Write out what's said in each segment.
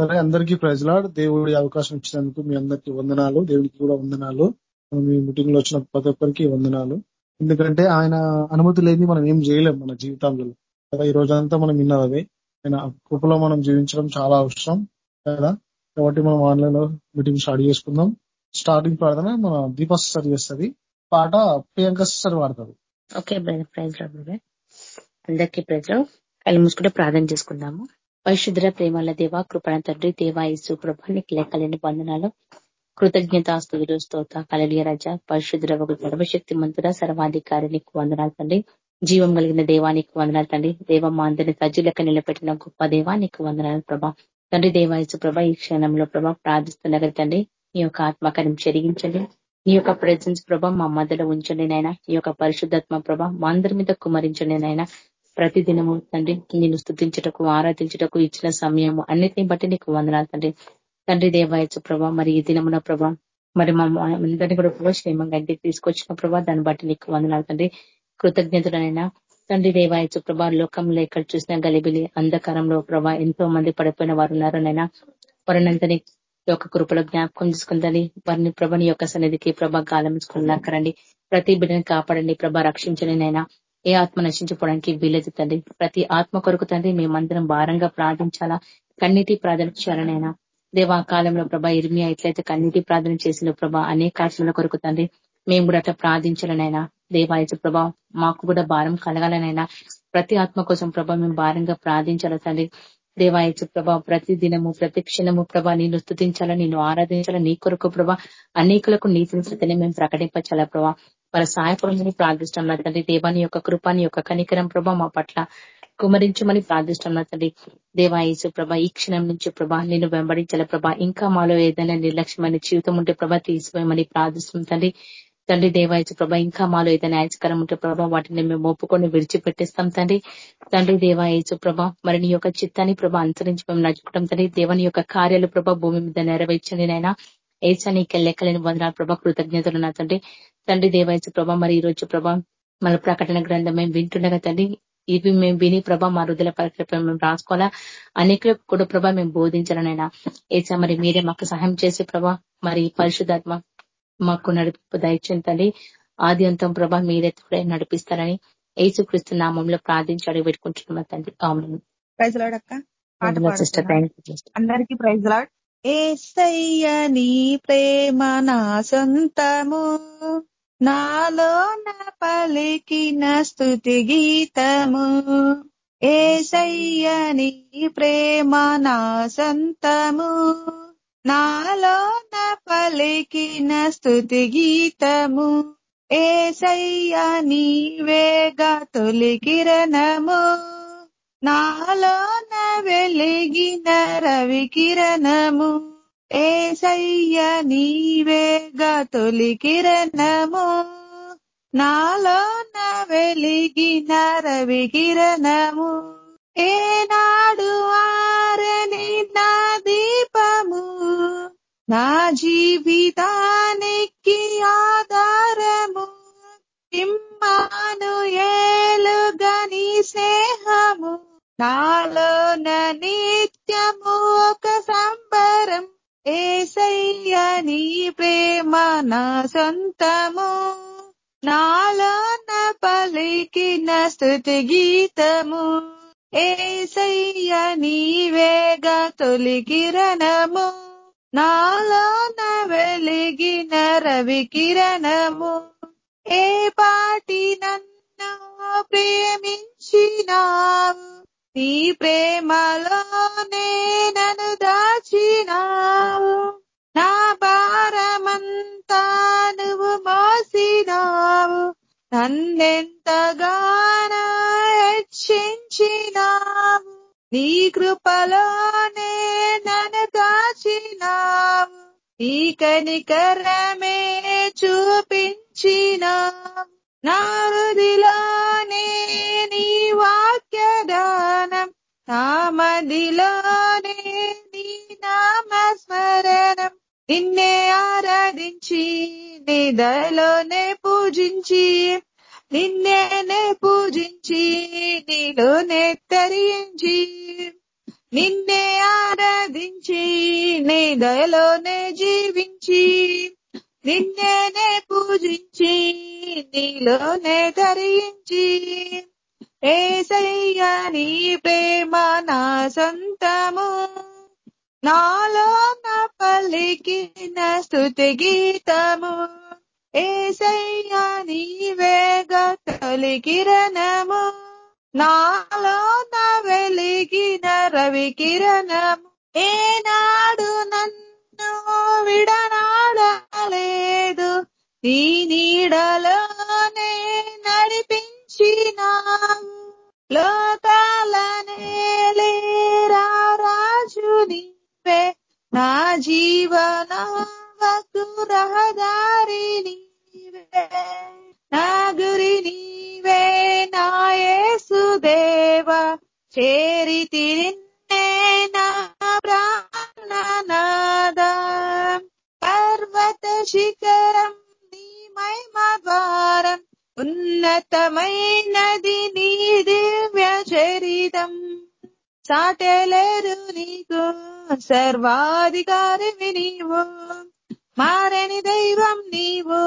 సరే అందరికీ ప్రజలాడు దేవుడి అవకాశం ఇచ్చినందుకు మీ అందరికీ వందనాలు. దేవుడికి కూడా వందనాలు. మీ మీటింగ్లో వచ్చిన ప్రతి ఒక్కరికి వందనాలు. ఎందుకంటే ఆయన అనుమతి లేని మనం ఏం చేయలేం మన జీవితాంలో కదా ఈ రోజంతా మనం విన్నది ఆయన కృపలో మనం జీవించడం చాలా అవసరం కదా? కాబట్టి మనం ఆన్లైన్లో మీటింగ్ స్టార్ట్ చేసుకుందాం. స్టార్టింగ్ ప్రార్థన మన దీప సార్ చేస్తుంది. పాట ప్రియాంక సార్ పాడతారు ఓకే ప్రైజ్ అందరికీ ప్రజలు కళ్ళు మూసుకుంటే ప్రార్థన చేసుకుందాము. పరిశుద్ర ప్రేమల దేవ కృపణ తండ్రి దేవాయసు ప్రభానికి లెక్కలేని బంధనాలు కృతజ్ఞతాస్తులు స్తోత కలలియ రజ. పరిశుద్ర ఒక సర్వశక్తి మంతుడ సర్వాధికారి నీకు వందనాలు తండ్రి. జీవం కలిగిన దేవానికి వందనాలు తండ్రి. దేవ మా అందరిని సజ్జులెక్క నిలబెట్టిన గొప్ప దేవానికి వందనాలు ప్రభా. తండ్రి దేవాయసు ప్రభ ఈ క్షణంలో ప్రభా ప్రార్థిస్తున్న తండ్రి. నీ యొక్క ఆత్మకార్యం చెరిగించండి. నీ యొక్క ప్రజెన్స్ ప్రభ మా మధ్యలో ఉంచండి నాయన. ఈ యొక్క పరిశుద్ధాత్మ ప్రభ మా అందరి మీద కుమరించండి నాయన. ప్రతి దినము తండ్రి నేను స్థుతించటకు ఆరాధించటకు ఇచ్చిన సమయము అన్నిటిని బట్టి నీకు వందనాలు తండ్రి. తండ్రి దేవాయచు ప్రభా మరి ఈ దినమున ప్రభా మరి మా అందరినీ కూడా ప్రభావ క్షేమంగా ఇంటికి తీసుకొచ్చిన ప్రభా దాన్ని బట్టి నీకు వందనాలు తండ్రి. కృతజ్ఞతలైనా తండ్రి దేవాయచు ప్రభా లోకంలో ఎక్కడ చూసిన గలిబిలి అంధకారంలో ప్రభా ఎంతో మంది పడిపోయిన వారు ఉన్నారనైనా వారినంతని యొక్క కృపలో జ్ఞాపకం చేసుకుందని వారిని ప్రభని యొక్క సన్నిధికి ప్రభా గాలమించుకున్నాకరండి ప్రతి బిడ్డని కాపాడండి ప్రభా రక్షించని నైనా. ఏ ఆత్మ నశించుకోవడానికి వీలేదు తండ్రి ప్రతి ఆత్మ కొరకు తండ్రి మేమందరం భారంగా ప్రార్థించాలా? కన్నీటి ప్రార్థన చేయాలనైనా. దేవా కాలంలో ప్రభా ఇర్మియా ఎట్లయితే కన్నీటి ప్రార్థన చేసిన ప్రభా అనేక ఆత్మల కొరకు తండ్రి మేము కూడా అట్లా ప్రార్థించాలనైనా. దేవాయచ ప్రభా మాకు కూడా భారం కలగాలనైనా. ప్రతి ఆత్మ కోసం ప్రభా మేము భారంగా ప్రార్థించాల తండ్రి? దేవాయచు ప్రభా ప్రతి దినము ప్రతి క్షణము ప్రభా నేను స్థుతించాలా నేను ఆరాధించాలా? నీ కొరకు ప్రభా అనేకులకు నీ స్థితిని మేము ప్రకటించాలా ప్రభా? వాళ్ళ సహాయపడమని ప్రార్థిస్తాం తండ్రి. దేవాని యొక్క కృపాని యొక్క కనికరం ప్రభ మా పట్ల కుమరించమని ప్రార్థిస్తాం తండ్రి. దేవాయసు ప్రభ ఈ క్షణం నుంచి ప్రభా నేను వెంబడించాల ప్రభా. ఇంకా మాలో ఏదైనా నిర్లక్ష్యమైన జీవితం ఉంటే ప్రభా తీసిపోయమని ప్రార్థిస్తాం తండ్రి. తండ్రి దేవాయచు ప్రభ ఇంకా మాలో ఏదైనా యాచకరం ఉంటే ప్రభ వాటిని మేము ఒప్పుకొని విడిచిపెట్టేస్తాం తండ్రి. తండ్రి దేవాయచు ప్రభ మరి నీ యొక్క చిత్తాన్ని ప్రభా అనుసరించి మేము నడుచుకుంటాం తండ్రి. దేవని యొక్క కార్యాలు ప్రభ భూమి మీద నెరవేర్చండి నైనా ఏసా నీకు లెక్కలేని వందనాలు ప్రభా కృతజ్ఞతలు నా తండ్రి. తండ్రి దేవాయచు ప్రభ మరి ఈ రోజు ప్రభా మన ప్రకటన గ్రంథం మేము వింటుండగా తండ్రి ఇవి మేము విని ప్రభా మా రుదుల పరీక్ష మేము రాసుకోవాలా? అనేకులకు కూడా ప్రభా మేము బోధించాలనైనా. ఏసా మరి మీరే మాకు సహాయం చేసే ప్రభా మరి పరిశుధాత్మ మాకు నడిపి దయచేంతండి ఆది అంతం ప్రభా మీరే నడిపిస్తారని ఏసుక్రీస్తు నామంలో ప్రార్థించి అడిగి పెట్టుకుంటున్నాం తండ్రి. అందరికీ ప్రైజ్ లాడ్. ఏసయ్య నీ ప్రేమ నా సొంతము. నాలో నా పలికిన స్థుతి గీతము. ఏసయ్య నీ ప్రేమ నా సొంతము. నాలో నా పలికిన స్థుతి గీతము. ఏసయ్య నీవేగా తొలి కిరణము. నాలోన వెలిగిన రవికిరణము ఏసయ్య నీవేగా తొలి కిరణము. నాలోన వెలిగిన రవికిరణము ఏనాడు ఆరని నా దీపము. నా జీవితానికి ఆధారము ఇమ్మాను ఏలుగని సే నాలో నిత్యము ఒక సంబరం. ఏసయ్య నీ ప్రేమ నా సొంతము. నాలో పలికిన స్థుతి గీతము. ఏసయ్య నీవేగా తొలి కిరణము. నాలోన వెలిగిన రవి కిరణము. ఏ పాటి నన్ను ప్రేమించినావు? నీ ప్రేమలోనే నన్ను దాచినావు. నా భారమంతా నువ్వు మోసినావు. నన్నెంతగానో హెచ్చించినావు. నీ కృపలోనే నన్ను దాచినావు. నీ కనికరమే చూపించినావు. నారుదిలానే నీ వాక్యదానం నామదిలానే నీ నామస్మరణం. నిన్నే ఆరాధించి నిదలోనే పూజించి నిన్నేనే పూజించి నీలోనే తరించి. నిన్నే ఆరాధించి నిదలోనే జీవించి. నిన్నేనే పూజించి నీలోనే ధరించి. ఏసయ్యా నీ ప్రేమ నా సొంతము. నాలో నా పలికిన స్థుతి గీతము. ఏసయ్య నీవేగ తొలి కిరణము. నాలో నా వెలిగిన రవి కిరణము. ఏనాడు నన్ను లేదు. నీ నీడలోనే నడిపించినావు లోకాలనే లేరా రాజు నీవే నా జీవనావకు రహదారి నీవే. నా గురి నీవే నా యేసుదేవ చేరితి నా ప్రాణనాద శిఖరం నీ మహిమ భారం ఉన్నతమైనది నీ దివ్య చరితం. సాటలేరు నీకు సర్వాధికారి నీవు. మారని దైవం నీవు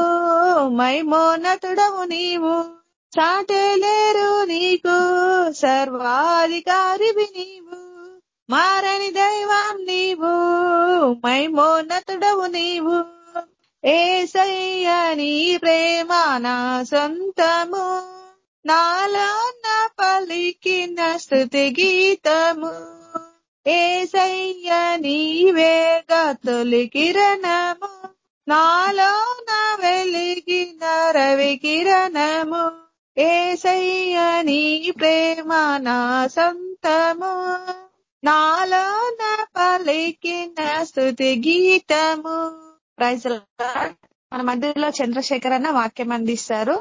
మైమోన్నతుడవు నీవు. సాటలేరు నీకు సర్వాధికారి నీవు. మారని దైవం నీవు మైమోన్నతుడవు నీవు. ఏసయ్య నీ ప్రేమ నా సొంతము నాలో నా పలికిన స్థుతి గీతము. ఏసయ్య నీవేగ తొలి కిరణము నాలో నా వెలిగిన రవి కిరణము. ఏసయ్య నీ ప్రేమ నా సొంతము నాలో నా పలికిన స్థుతి గీతము. ప్రైజ్ మన మధ్యలో చంద్రశేఖర్ అన్న వాక్యం అందిస్తారు.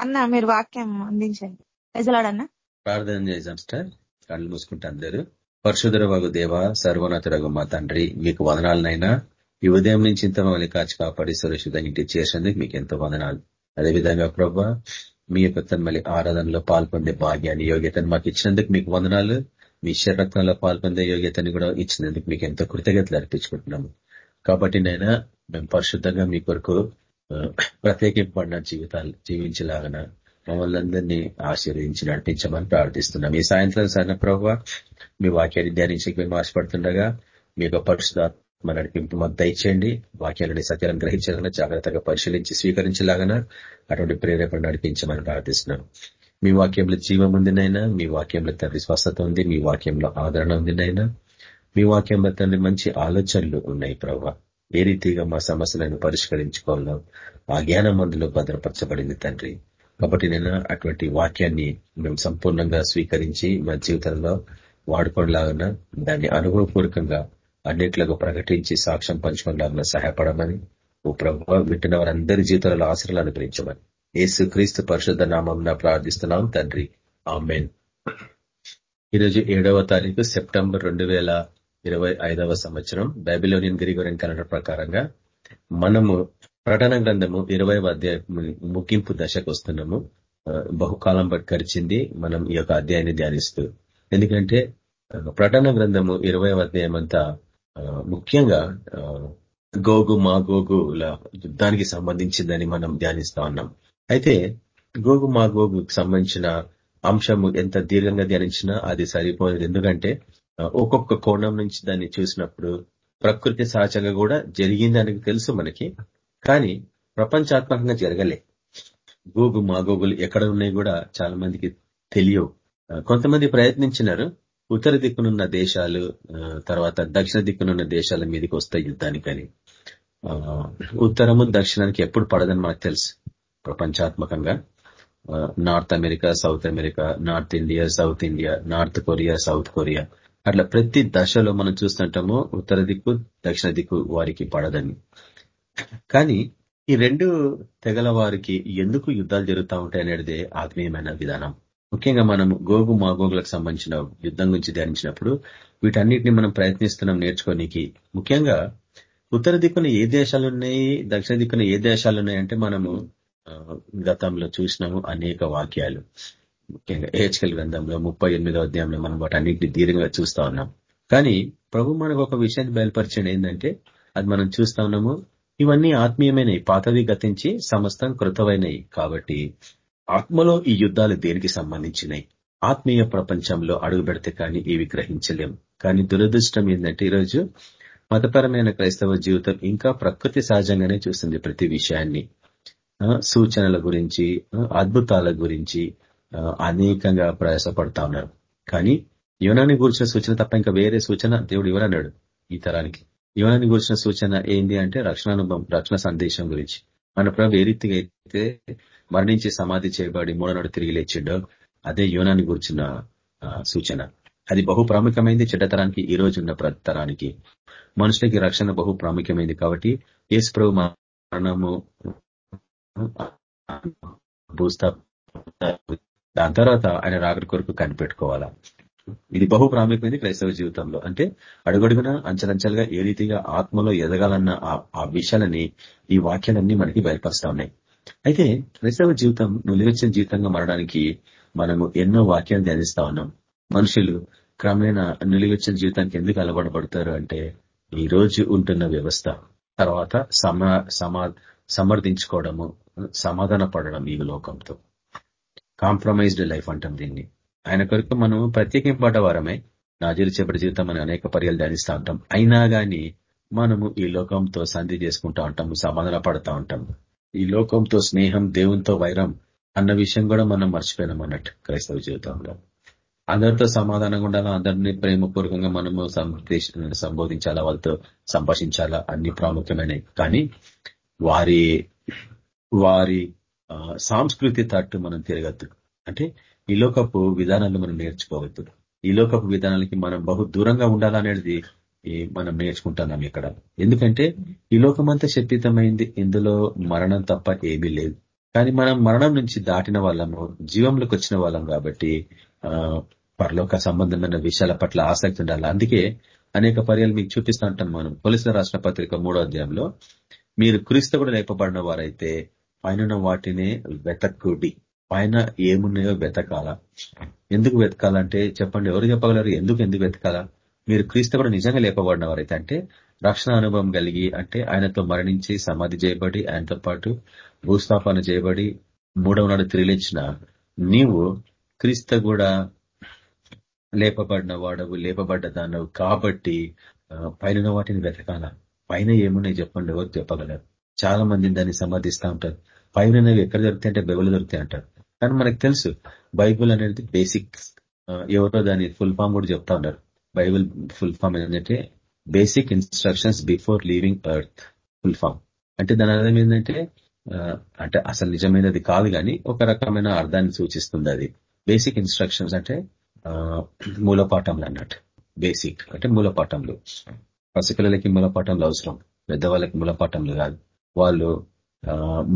అన్న మీరు వాక్యం అందించండి. ప్రజలాడన్న ప్రార్థన చేద్దాం సార్ కళ్ళు మూసుకుంటే అందరూ. పరశుధర వగు దేవ సర్వోన్నతురగు మా తండ్రి మీకు వదనాలనైనా. ఈ ఉదయం నుంచి ఇంత మమ్మల్ని కాచి కాపాడి సురక్షితంగా ఇంటికి చేసేందుకు మీకు ఎంతో వదనాలు. అదేవిధంగా ప్రభా మీ యొక్క మళ్ళీ ఆరాధనలో పాల్పొందే భాగ్యాన్ని యోగ్యతను మాకు ఇచ్చినందుకు మీకు వందనాలు. మీ శరక్తంలో పాల్పొందే యోగ్యతని కూడా ఇచ్చినందుకు మీకు ఎంతో కృతజ్ఞతలు అర్పించుకుంటున్నాము. కాబట్టి నైనా మేము పరిశుద్ధంగా మీ కొరకు ప్రత్యేకింపబడిన జీవితాలు జీవించలాగన మమ్మల్ని అందరినీ ఆశీర్వదించి నడిపించమని ప్రార్థిస్తున్నాం. ఈ సాయంత్రం సరైన ప్రభావ మీ వాక్యాన్ని ధ్యానించి మేము ఆశపడుతుండగా మీ యొక్క పరిశుధాత్మ నడిపింపు మాకు దయచేయండి. వాక్యాలని సత్యాలను గ్రహించాలని జాగ్రత్తగా పరిశీలించి స్వీకరించలాగన అటువంటి ప్రేరేపణ నడిపించమని ప్రార్థిస్తున్నాం. మీ వాక్యంలో జీవం ఉందినైనా మీ వాక్యంలో తండ్రి స్వస్థత ఉంది మీ వాక్యంలో ఆదరణ ఉందినైనా మీ వాక్యంలో తండ్రి మంచి ఆలోచనలు ఉన్నాయి ప్రభా. ఏ రీతిగా మా సమస్యలను పరిష్కరించుకోవాలో ఆ జ్ఞానం అందులో భద్రపరచబడింది తండ్రి. కాబట్టి నేను అటువంటి వాక్యాన్ని మేము సంపూర్ణంగా స్వీకరించి మా జీవితంలో వాడుకోలాగా దాన్ని అనుభవపూర్వకంగా అన్నిట్లకు ప్రకటించి సాక్ష్యం పంచుకోలాగా సహాయపడమని ఓ ప్రభు వింటున్న వారందరి జీవితాలలో ఆశ్రయాలు అనుగ్రహించమని ఏసుక్రీస్తు పరిశుద్ధ నామం ప్రార్థిస్తున్నాం తండ్రి. ఆమెన్. ఈరోజు ఏడవ తారీఖు సెప్టెంబర్ రెండు వేల ఇరవై ఐదవ సంవత్సరం బైబిలోనియన్ గ్రిగోరియన్ క్యాలెండర్ ప్రకారంగా మనము ప్రకటన గ్రంథము ఇరవై అధ్యాయ ముగింపు దశకు వస్తున్నాము. బహుకాలం బట్టి గడిచింది మనం ఈ యొక్క అధ్యాయాన్ని ధ్యానిస్తూ. ఎందుకంటే ప్రకటన గ్రంథము ఇరవై అధ్యాయం అంతా ముఖ్యంగా గోగు మా గోగుల యుద్ధానికి సంబంధించిందని మనం ధ్యానిస్తా ఉన్నాం. అయితే గోగు మా గోగుకు సంబంధించిన అంశము ఎంత దీర్ఘంగా ధ్యానించినా అది సరిపోలేదు. ఎందుకంటే ఒక్కొక్క కోణం నుంచి దాన్ని చూసినప్పుడు ప్రకృతి సహజంగా కూడా జరిగిందని తెలుసు మనకి కానీ ప్రపంచాత్మకంగా జరగలే. గోగు మా గోగులు ఎక్కడ ఉన్నాయి కూడా చాలా మందికి తెలియవు. కొంతమంది ప్రయత్నించినారు. ఉత్తర దిక్కునున్న దేశాలు తర్వాత దక్షిణ దిక్కునున్న దేశాల మీదకి వస్తాయి యుద్ధానికని. ఉత్తరము దక్షిణానికి ఎప్పుడు పడదని మనకు తెలుసు ప్రపంచాత్మకంగా. North America south America north India south India north Korea south Korea. అట్లా ప్రతి దశలో మనం చూస్తుంటాము ఉత్తర దిక్కు దక్షిణ దిక్కు వారికి పడదని. కానీ ఈ రెండు తెగల వారికి ఎందుకు యుద్ధాలు జరుగుతూ ఉంటాయి అనేది ఆత్మీయమైన విధానం. ముఖ్యంగా మనం గోగు మాగోగులకు సంబంధించిన యుద్ధం గురించి ధ్యానించినప్పుడు వీటన్నిటిని మనం ప్రయత్నిస్తున్నాం నేర్చుకోనికి. ముఖ్యంగా ఉత్తర దిక్కున ఏ దేశాలు ఉన్నాయి దక్షిణ దిక్కున ఏ దేశాలు ఉన్నాయంటే మనము గతంలో చూసినాము అనేక వాక్యాలు. ముఖ్యంగా ఏహెచ్కల్ గ్రంథంలో ముప్పై ఎనిమిదో అధ్యాయంలో మనం వాటన్నిటిని దీర్ఘంగా చూస్తా ఉన్నాం. కానీ ప్రభు మనకు ఒక విషయాన్ని బయలుపరిచండి ఏంటంటే అది మనం చూస్తా ఉన్నాము ఇవన్నీ ఆత్మీయమైనవి పాతవి గతించి సమస్తం కృతమైనవి కాబట్టి ఆత్మలో ఈ యుద్ధాలు దేనికి సంబంధించినవి? ఆత్మీయ ప్రపంచంలో అడుగు పెడితే కానీ ఇవి గ్రహించలేము కానీ దురదృష్టం ఏంటంటే ఈరోజు మతపరమైన క్రైస్తవ జీవితం ఇంకా ప్రకృతి సహజంగానే చూస్తుంది ప్రతి విషయాన్ని. సూచనల గురించి అద్భుతాల గురించి అనేకంగా ప్రయాసపడతా ఉన్నారు. కానీ యువనాన్ని గురించిన సూచన తప్ప ఇంకా వేరే సూచన దేవుడు ఇవ్వరన్నాడు ఈ తరానికి. యువనాన్ని గురించిన సూచన ఏంది అంటే రక్షణ అనుభవం రక్షణ సందేశం గురించి. మన ప్రభు ఏ రీతిగా అయితే మరణించి సమాధి చేయబడి మూడనాడు తిరిగి లేచిండో అదే యోనాన్ని గురించిన సూచన. అది బహు ప్రాముఖ్యమైంది చెడ్డతరానికి ఈ రోజు ఉన్న తరానికి. మనుషులకి రక్షణ బహు ప్రాముఖ్యమైంది కాబట్టి యేసు ప్రభు మరణము భూస్థాప దాని తర్వాత ఆయన రాగడి కొరకు కనిపెట్టుకోవాలా? ఇది బహు ప్రాముఖ్యమైంది క్రైస్తవ జీవితంలో. అంటే అడుగడుగున అంచలంచలుగా ఏ రీతిగా ఆత్మలో ఎదగాలన్న ఆ విషయాలని ఈ వాక్యాలన్నీ మనకి బయలుపరుస్తా ఉన్నాయి. అయితే క్రైస్తవ జీవితం నులివెచ్చిన జీవితంగా మారడానికి మనము ఎన్నో వాక్యాలు ధ్యానిస్తా ఉన్నాం. మనుషులు క్రమేణా నులివెచ్చిన జీవితానికి ఎందుకు అలవాటు అంటే ఈ రోజు ఉంటున్న వ్యవస్థ తర్వాత సమా సమర్థించుకోవడము సమాధాన పడడం ఈ లోకంతో. కాంప్రమైజ్డ్ లైఫ్ అంటాం దీన్ని. ఆయన కొరకు మనం ప్రత్యేకింపడ్డ వారమే నాజీలు చేపటి జీవితం అని అనేక పర్యాలు ధ్యానిస్తూ ఉంటాం. అయినా కానీ మనము ఈ లోకంతో సంధి చేసుకుంటా ఉంటాము సమాధాన పడతా ఉంటాం ఈ లోకంతో స్నేహం దేవునితో వైరం అన్న విషయం కూడా మనం మర్చిపోయినాం అన్నట్టు క్రైస్తవ జీవితంలో. అందరితో సమాధానంగా ఉండాలా? అందరినీ ప్రేమపూర్వకంగా మనము సంబోధించాలా? వాళ్ళతో సంభాషించాలా? అన్ని ప్రాముఖ్యమైనవి. కానీ వారి వారి సాంస్కృతి తట్టు మనం తిరగద్దు. అంటే ఈ లోకపు విధానాలు మనం నేర్చుకోవద్దు. ఈ లోకపు విధానాలకి మనం బహు దూరంగా ఉండాలనేది మనం నేర్చుకుంటున్నాం ఇక్కడ. ఎందుకంటే ఈ లోకమంతా శక్తితమైంది. ఇందులో మరణం తప్ప ఏమీ లేదు. కానీ మనం మరణం నుంచి దాటిన వాళ్ళము జీవంలోకి వచ్చిన వాళ్ళం కాబట్టి పరలోక సంబంధమైన విషయాల పట్ల ఆసక్తి ఉండాలి. అందుకే అనేక పర్యాలు మీకు చూపిస్తూ ఉంటాం మనం. పోలీసుల రాష్ట్ర పత్రిక మూడో అధ్యాయంలో మీరు క్రీస్తు కూడా లేపబడిన వారైతే పైన వాటినే వెతకుడి పైన ఏమున్నాయో వెతకాల? ఎందుకు వెతకాలంటే చెప్పండి ఎవరు చెప్పగలరు? ఎందుకు ఎందుకు వెతకాలా? మీరు క్రీస్తు కూడా నిజంగా లేపబడిన వారైతే అంటే రక్షణ అనుభవం కలిగి అంటే ఆయనతో మరణించి సమాధి చేయబడి ఆయనతో పాటు భూస్థాపన చేయబడి మూడవ నాడు తిరిగిలించిన నీవు క్రీస్తు కూడా లేపబడిన వాడవు లేపబడ్డ దానవు. కాబట్టి పైన వాటిని వెతకాల? పైన ఏమున్నాయి చెప్పండి ఎవరు చెప్పగలరు? చాలా మంది దాన్ని సమర్థిస్తూ ఉంటారు. పైన ఎక్కడ దొరుకుతాయి అంటే బైబిల్ దొరుకుతాయి అంటారు. కానీ మనకు తెలుసు బైబుల్ అనేది బేసిక్ ఎవరో దాని ఫుల్ ఫామ్ కూడా చెప్తా ఉన్నారు. బైబుల్ ఫుల్ ఫామ్ ఏంటంటే basic instructions before leaving earth full form. అంటే దాని అర్థం ఏంటంటే అంటే అసలు నిజమైనది కాదు కానీ ఒక రకమైన అర్థాన్ని సూచిస్తుంది అది. బేసిక్ ఇన్స్ట్రక్షన్స్ అంటే మూలపాఠంలు అన్నట్టు. బేసిక్ అంటే మూలపాఠంలు పసిపిల్లలకి మూలపాఠంలు అవసరం. పెద్దవాళ్ళకి మూలపాఠంలు కాదు. వాళ్ళు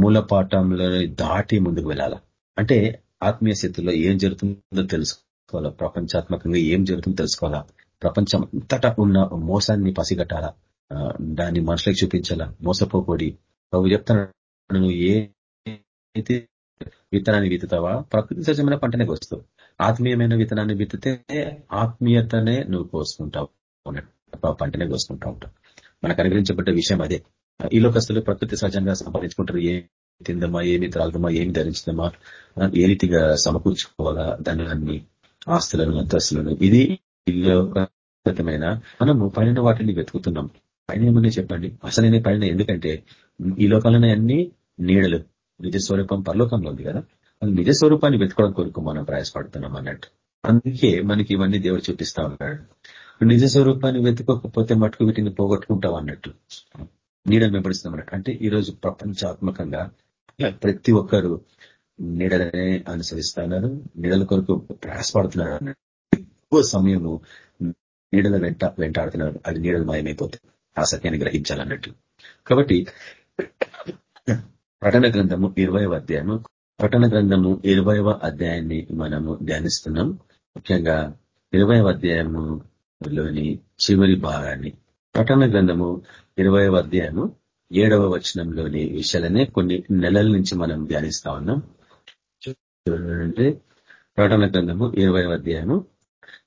మూలపాఠంలో దాటి ముందుకు వెళ్ళాల? అంటే ఆత్మీయ స్థితిలో ఏం జరుగుతుందో తెలుసుకోవాలా? ప్రపంచాత్మకంగా ఏం జరుగుతుందో తెలుసుకోవాలా? ప్రపంచం అంతటా ఉన్న మోసాన్ని పసిగట్టాలా? దాన్ని మనుషులకు చూపించాలా? మోసపోకూడి? ప్రభు చెప్తాను నువ్వు ఏ విత్తనాన్ని విత్తుతావా? ప్రకృతి సహజమైన పంటనే కోస్తావు ఆత్మీయమైన విత్తనాన్ని విత్తితే ఆత్మీయతనే నువ్వు కోసుకుంటావు. పంటనే కోసుకుంటా ఉంటావు. మనకు అనుగ్రహించబడ్డ విషయం అదే. ఈ లోకస్తులు ప్రకృతి సహజంగా సంపాదించుకుంటారు. ఏ తిందమా ఏమి త్రాగమా ఏమి ధరించదమా ఏ రీతిగా సమకూర్చుకోవాలా ధనాన్ని ఆస్తులను అంతస్తులను? ఇది లోకమైన మనము పైన వాటిని వెతుకుతున్నాం. పైన ఏమన్నా చెప్పండి? అసలైన పైన ఎందుకంటే ఈ లోకాలనే అన్ని నీడలు. నిజ స్వరూపం పరలోకంలో ఉంది కదా. నిజ స్వరూపాన్ని వెతుకోవడం కొరకు మనం ప్రయాసపడుతున్నాం అన్నట్టు. అందుకే మనకి ఇవన్నీ దేవుడు చూపిస్తా ఉన్నాడు. నిజ స్వరూపాన్ని వెతుకోకపోతే మటుకు వీటిని పోగొట్టుకుంటాం అన్నట్టు. నీడ వెంబడిస్తున్నాం అన్నట్టు. అంటే ఈ రోజు ప్రపంచాత్మకంగా ప్రతి ఒక్కరు నీడలనే అనుసరిస్తున్నారు. నీడల కొరకు ప్రయాసపడుతున్నారు. ఎక్కువ సమయము నీడల వెంట వెంటాడుతున్నారు. అది నీడలు మాయమైపోతుంది ఆ సత్యాన్ని గ్రహించాలన్నట్టు. కాబట్టి ప్రటన గ్రంథము ఇరవై అధ్యాయము. ప్రటన గ్రంథము ఇరవైవ అధ్యాయాన్ని మనము ధ్యానిస్తున్నాం. ముఖ్యంగా ఇరవై అధ్యాయములోని చివరి భాగాన్ని ప్రటన గ్రంథము ఇరవై అధ్యాయము ఏడవ వచనంలోని విషయాలనే కొన్ని నెలల నుంచి మనం ధ్యానిస్తా ఉన్నాం. చూడండి. ప్రకటన గ్రంథము ఇరవై అధ్యాయము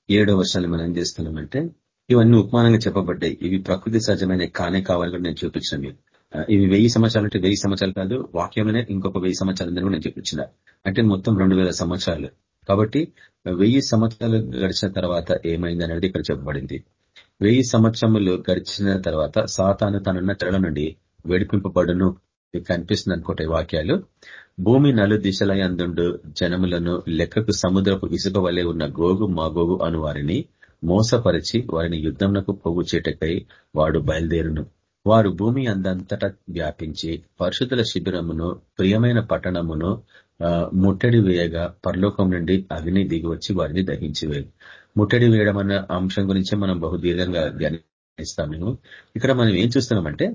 ఏడవ వర్షాలు మనం ఏం చేస్తున్నామంటే ఇవన్నీ ఉపమానంగా చెప్పబడ్డాయి. ఇవి ప్రకృతి సహజమైన కానే కావాలని కూడా నేను చూపించిన మీరు ఇవి వెయ్యి సంవత్సరాలు అంటే వెయ్యి సంవత్సరాలు కాదు వాక్యంలోనే ఇంకొక వెయ్యి సంవత్సరాలు కూడా నేను చూపించిన. అంటే మొత్తం రెండు సంవత్సరాలు. కాబట్టి వెయ్యి సంవత్సరాలు గడిచిన తర్వాత ఏమైంది అనేది ఇక్కడ చెప్పబడింది. వెయ్యి సంవత్సరములు గడిచిన తర్వాత సాతాను తనున్న తెరల నుండి వేడిపింపబడును. కనిపిస్తుంది అనుకుంటే వాక్యాలు. భూమి నలు దిశల అందుండు జనములను లెక్కకు సముద్రపు ఇసుక వలె ఉన్న గోగు మాగోగు అను వారిని మోసపరిచి వారిని యుద్ధంలకు పొగు చేటకై వాడు బయలుదేరును. వారు భూమి అందంతటా వ్యాపించి పరిశుద్ధుల శిబిరమును ప్రియమైన పట్టణమును ముట్టడి వేయగా పరలోకం నుండి అగ్ని దిగి వచ్చి వారిని దహించివేయి. ముట్టడి వేయడం అన్న అంశం గురించి మనం బహుదీర్ఘంగా ధ్యానిస్తాం మేము. ఇక్కడ మనం ఏం చూస్తున్నామంటే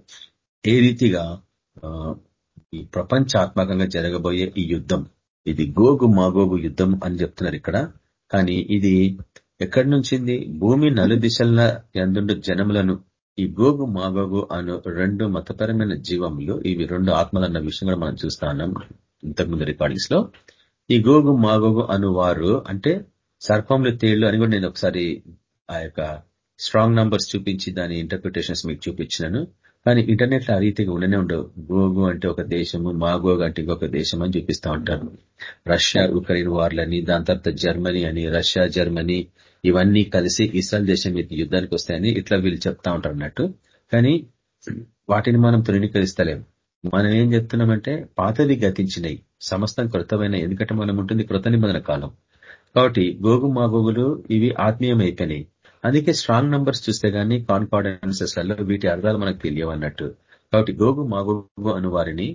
ఏ రీతిగా ఈ ప్రపంచాత్మకంగా జరగబోయే ఈ యుద్ధం ఇది గోగు మాగోగు యుద్ధం అని చెప్తున్నారు ఇక్కడ. కానీ ఇది ఎక్కడి నుంచింది? భూమి నలు దిశల ఎందుండు జనములను ఈ గోగు మాగోగు అను రెండు మతపరమైన జీవములు ఇవి రెండు ఆత్మలు అన్న విషయం కూడా మనం చూస్తా ఉన్నాం ఇంతకుముందు రికార్డింగ్స్లో ఈ గోగు మాగోగు అను వారు అంటే సర్పంలు తేళ్ళు అని కూడా నేను ఒకసారి ఆ యొక్క స్ట్రాంగ్ నంబర్స్ చూపించి దాని ఇంటర్ప్రిటేషన్స్ మీకు చూపించినాను. కానీ ఇంటర్నెట్లో ఆ రీతిగా ఉండనే ఉండవు. గోగు అంటే ఒక దేశము మాగోగు అంటే ఇంకొక దేశం అని చూపిస్తా ఉంటారు. రష్యా ఉక్రెయిన్ వార్లని దాని తర్వాత జర్మనీ అని రష్యా జర్మనీ ఇవన్నీ కలిసి ఇస్రాయల్ దేశం మీద యుద్ధానికి వస్తాయని ఇట్లా వీళ్ళు చెప్తా ఉంటారు అన్నట్టు. కానీ వాటిని మనం తృణీకరిస్తలేము. మనం ఏం చెప్తున్నామంటే పాతది గతించినాయి. సమస్తం కృతమైన ఎందుకంటే మనం ఉంటుంది కృత నిబంధన కాలం. కాబట్టి గోగు మాగోగులు ఇవి ఆత్మీయమైపోయినాయి అందుకే స్ట్రాంగ్ నంబర్స్ చూస్తే గానీ కాన్ఫాడెన్సెస్లలో వీటి అర్థాలు మనకు తెలియవన్నట్టు కాబట్టి గోగు మాగోగు అను వారిని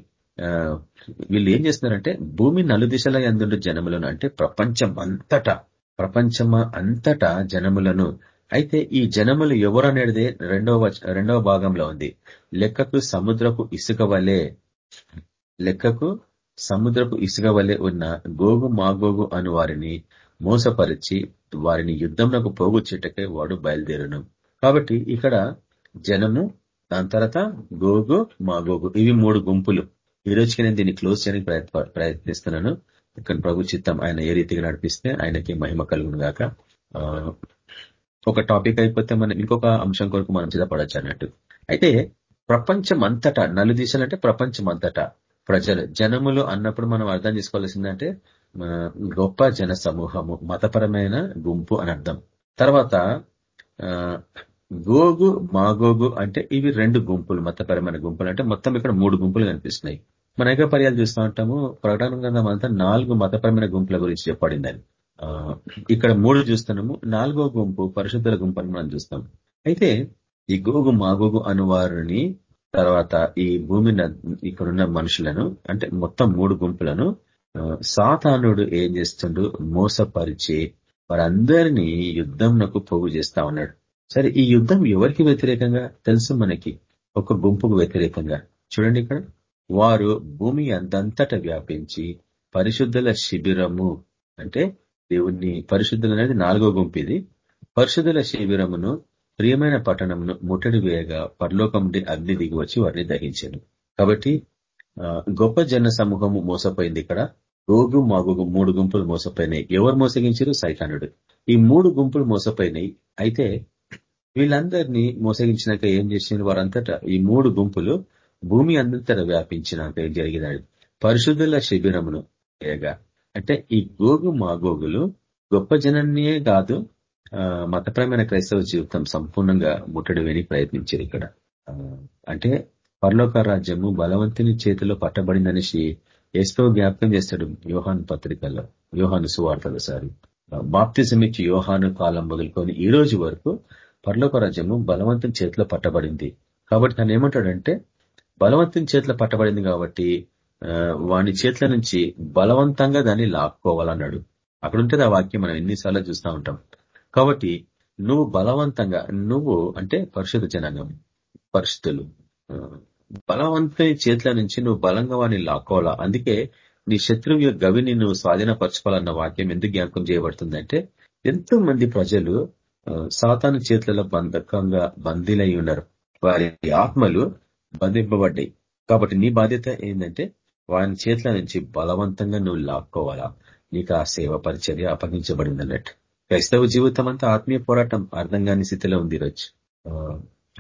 వీళ్ళు ఏం చేస్తున్నారంటే భూమి నలుదిశల ఎందుండు జనములను అంటే ప్రపంచం అంతటా ప్రపంచం అంతటా జనములను. అయితే ఈ జనములు ఎవరు అనేది రెండవ రెండవ భాగంలో ఉంది. లెక్కకు సముద్రపు ఇసుక వలె లెక్కకు సముద్రపు ఇసుక వలె ఉన్న గోగు మాగోగు అను వారిని మోసపరిచి వారిని యుద్ధంలోకి పోగు వాడు బయలుదేరును. కాబట్టి ఇక్కడ జనము దాని తర్వాత గోగు మాగోగు. ఇవి మూడు గుంపులు. ఈ రోజుకి నేను దీన్ని క్లోజ్ చేయడానికి ప్రయత్నిస్తున్నాను. ఇక్కడ ప్రభు చిత్తం ఆయన ఏ రీతిగా నడిపిస్తే ఆయనకి మహిమ కలుగును గాక. ఒక టాపిక్ అయిపోతే మనం ఇంకొక అంశం కొరకు మనం సిద్ధపడచ్చు అన్నట్టు. అయితే ప్రపంచం అంతటా నలు దిశలంటే ప్రపంచం అంతటా ప్రజలు జనములు అన్నప్పుడు మనం అర్థం చేసుకోవాల్సిందంటే గొప్ప జన సమూహము మతపరమైన గుంపు అని అర్థం. తర్వాత గోగు మాగోగు అంటే ఇవి రెండు గుంపులు మతపరమైన గుంపులు. అంటే మొత్తం ఇక్కడ మూడు గుంపులు కనిపిస్తున్నాయి. మన ఏక పర్యాలు చూస్తూ ఉంటాము? ప్రకటన గ్రంథం అంతా నాలుగు మతపరమైన గుంపుల గురించి చెప్పబడిందని. ఇక్కడ మూడు చూస్తున్నాము. నాలుగో గుంపు పరిశుద్ధుల గుంపు అని మనం చూస్తాం. అయితే ఈ గోగు మాగోగు అనువారిని తర్వాత ఈ భూమి ఇక్కడున్న మనుషులను అంటే మొత్తం మూడు గుంపులను సాతానుడు ఏం చేస్తుండు? మోసపరిచి వారందరినీ యుద్ధంనకు పోగు చేస్తా ఉన్నాడు. సరే ఈ యుద్ధం ఎవరికి వ్యతిరేకంగా? తెలుసు మనకి. ఒక గుంపుకు వ్యతిరేకంగా. చూడండి ఇక్కడ. వారు భూమి అంతంతట వ్యాపించి పరిశుద్ధుల శిబిరము అంటే దేవుణ్ణి పరిశుద్ధులు అనేది నాలుగో గుంపు ఇది. పరిశుద్ధుల శిబిరమును ప్రియమైన పట్టణమును ముట్టడి వేయగా పరలోకం అగ్ని దిగి వచ్చి వారిని దహించాను. కాబట్టి గొప్ప జన సమూహము మోసపోయింది ఇక్కడ. గోగు మాగోగు మూడు గుంపులు మోసపోయినాయి ఎవరు మోసగించారు? సైతానుడు. ఈ మూడు గుంపులు మోసపోయినాయి అయితే వీళ్ళందరినీ మోసగించినాక ఏం చేసింది వారంతటా? ఈ మూడు గుంపులు భూమి అంతటా వ్యాపించినాక ఏం జరిగినాడు పరిశుద్ధుల శిబిరమును ఏగా. అంటే ఈ గోగు మాగోగులు గొప్ప జనాన్నియే కాదు మతపరమైన క్రైస్తవ జీవితం సంపూర్ణంగా ముట్టడి వేని ప్రయత్నించారు ఇక్కడ. అంటే పర్లోక రాజ్యము బలవంతుని చేతిలో పట్టబడిందనేసి ఎస్తో జ్ఞాపకం చేస్తాడు వ్యూహాన్ పత్రికల్లో యోహాను సువార్తలు సారి. బాప్తిజం ఇచ్చి యోహాను కాలం మొదలుకొని ఈ రోజు వరకు పర్లోక రాజ్యము బలవంతం చేతిలో పట్టబడింది. కాబట్టి తను ఏమంటాడంటే బలవంతం చేతిలో పట్టబడింది కాబట్టి వాని చేతుల నుంచి బలవంతంగా దాన్ని లాక్కోవాలన్నాడు. అక్కడ ఉంటుంది ఆ వాక్యం మనం ఎన్నిసార్లు చూస్తూ ఉంటాం. కాబట్టి నువ్వు బలవంతంగా నువ్వు అంటే పరిశుద్ధ జనాంగం పరిస్థితులు బలవంతుని చేతుల నుంచి నువ్వు బలంగా వాడిని లాక్కోవాలా? అందుకే నీ శత్రువు యొక్క గవిని నువ్వు స్వాధీనపరచుకోవాలన్న వాక్యం ఎందుకు జ్ఞాపకం చేయబడుతుందంటే ఎంతో మంది ప్రజలు సాతాను చేతులలో బంధకంగా బందీలై ఉన్నారు. వారి ఆత్మలు బంధింపబడ్డాయి. కాబట్టి నీ బాధ్యత ఏంటంటే వారి చేతుల నుంచి బలవంతంగా నువ్వు లాక్కోవాలా? నీకు ఆ సేవ పరిచర్య అప్పగించబడింది అన్నట్టు క్రైస్తవ జీవితం అంతా ఆత్మీయ పోరాటం అర్థం కాని స్థితిలో ఉంది ఈరోజు.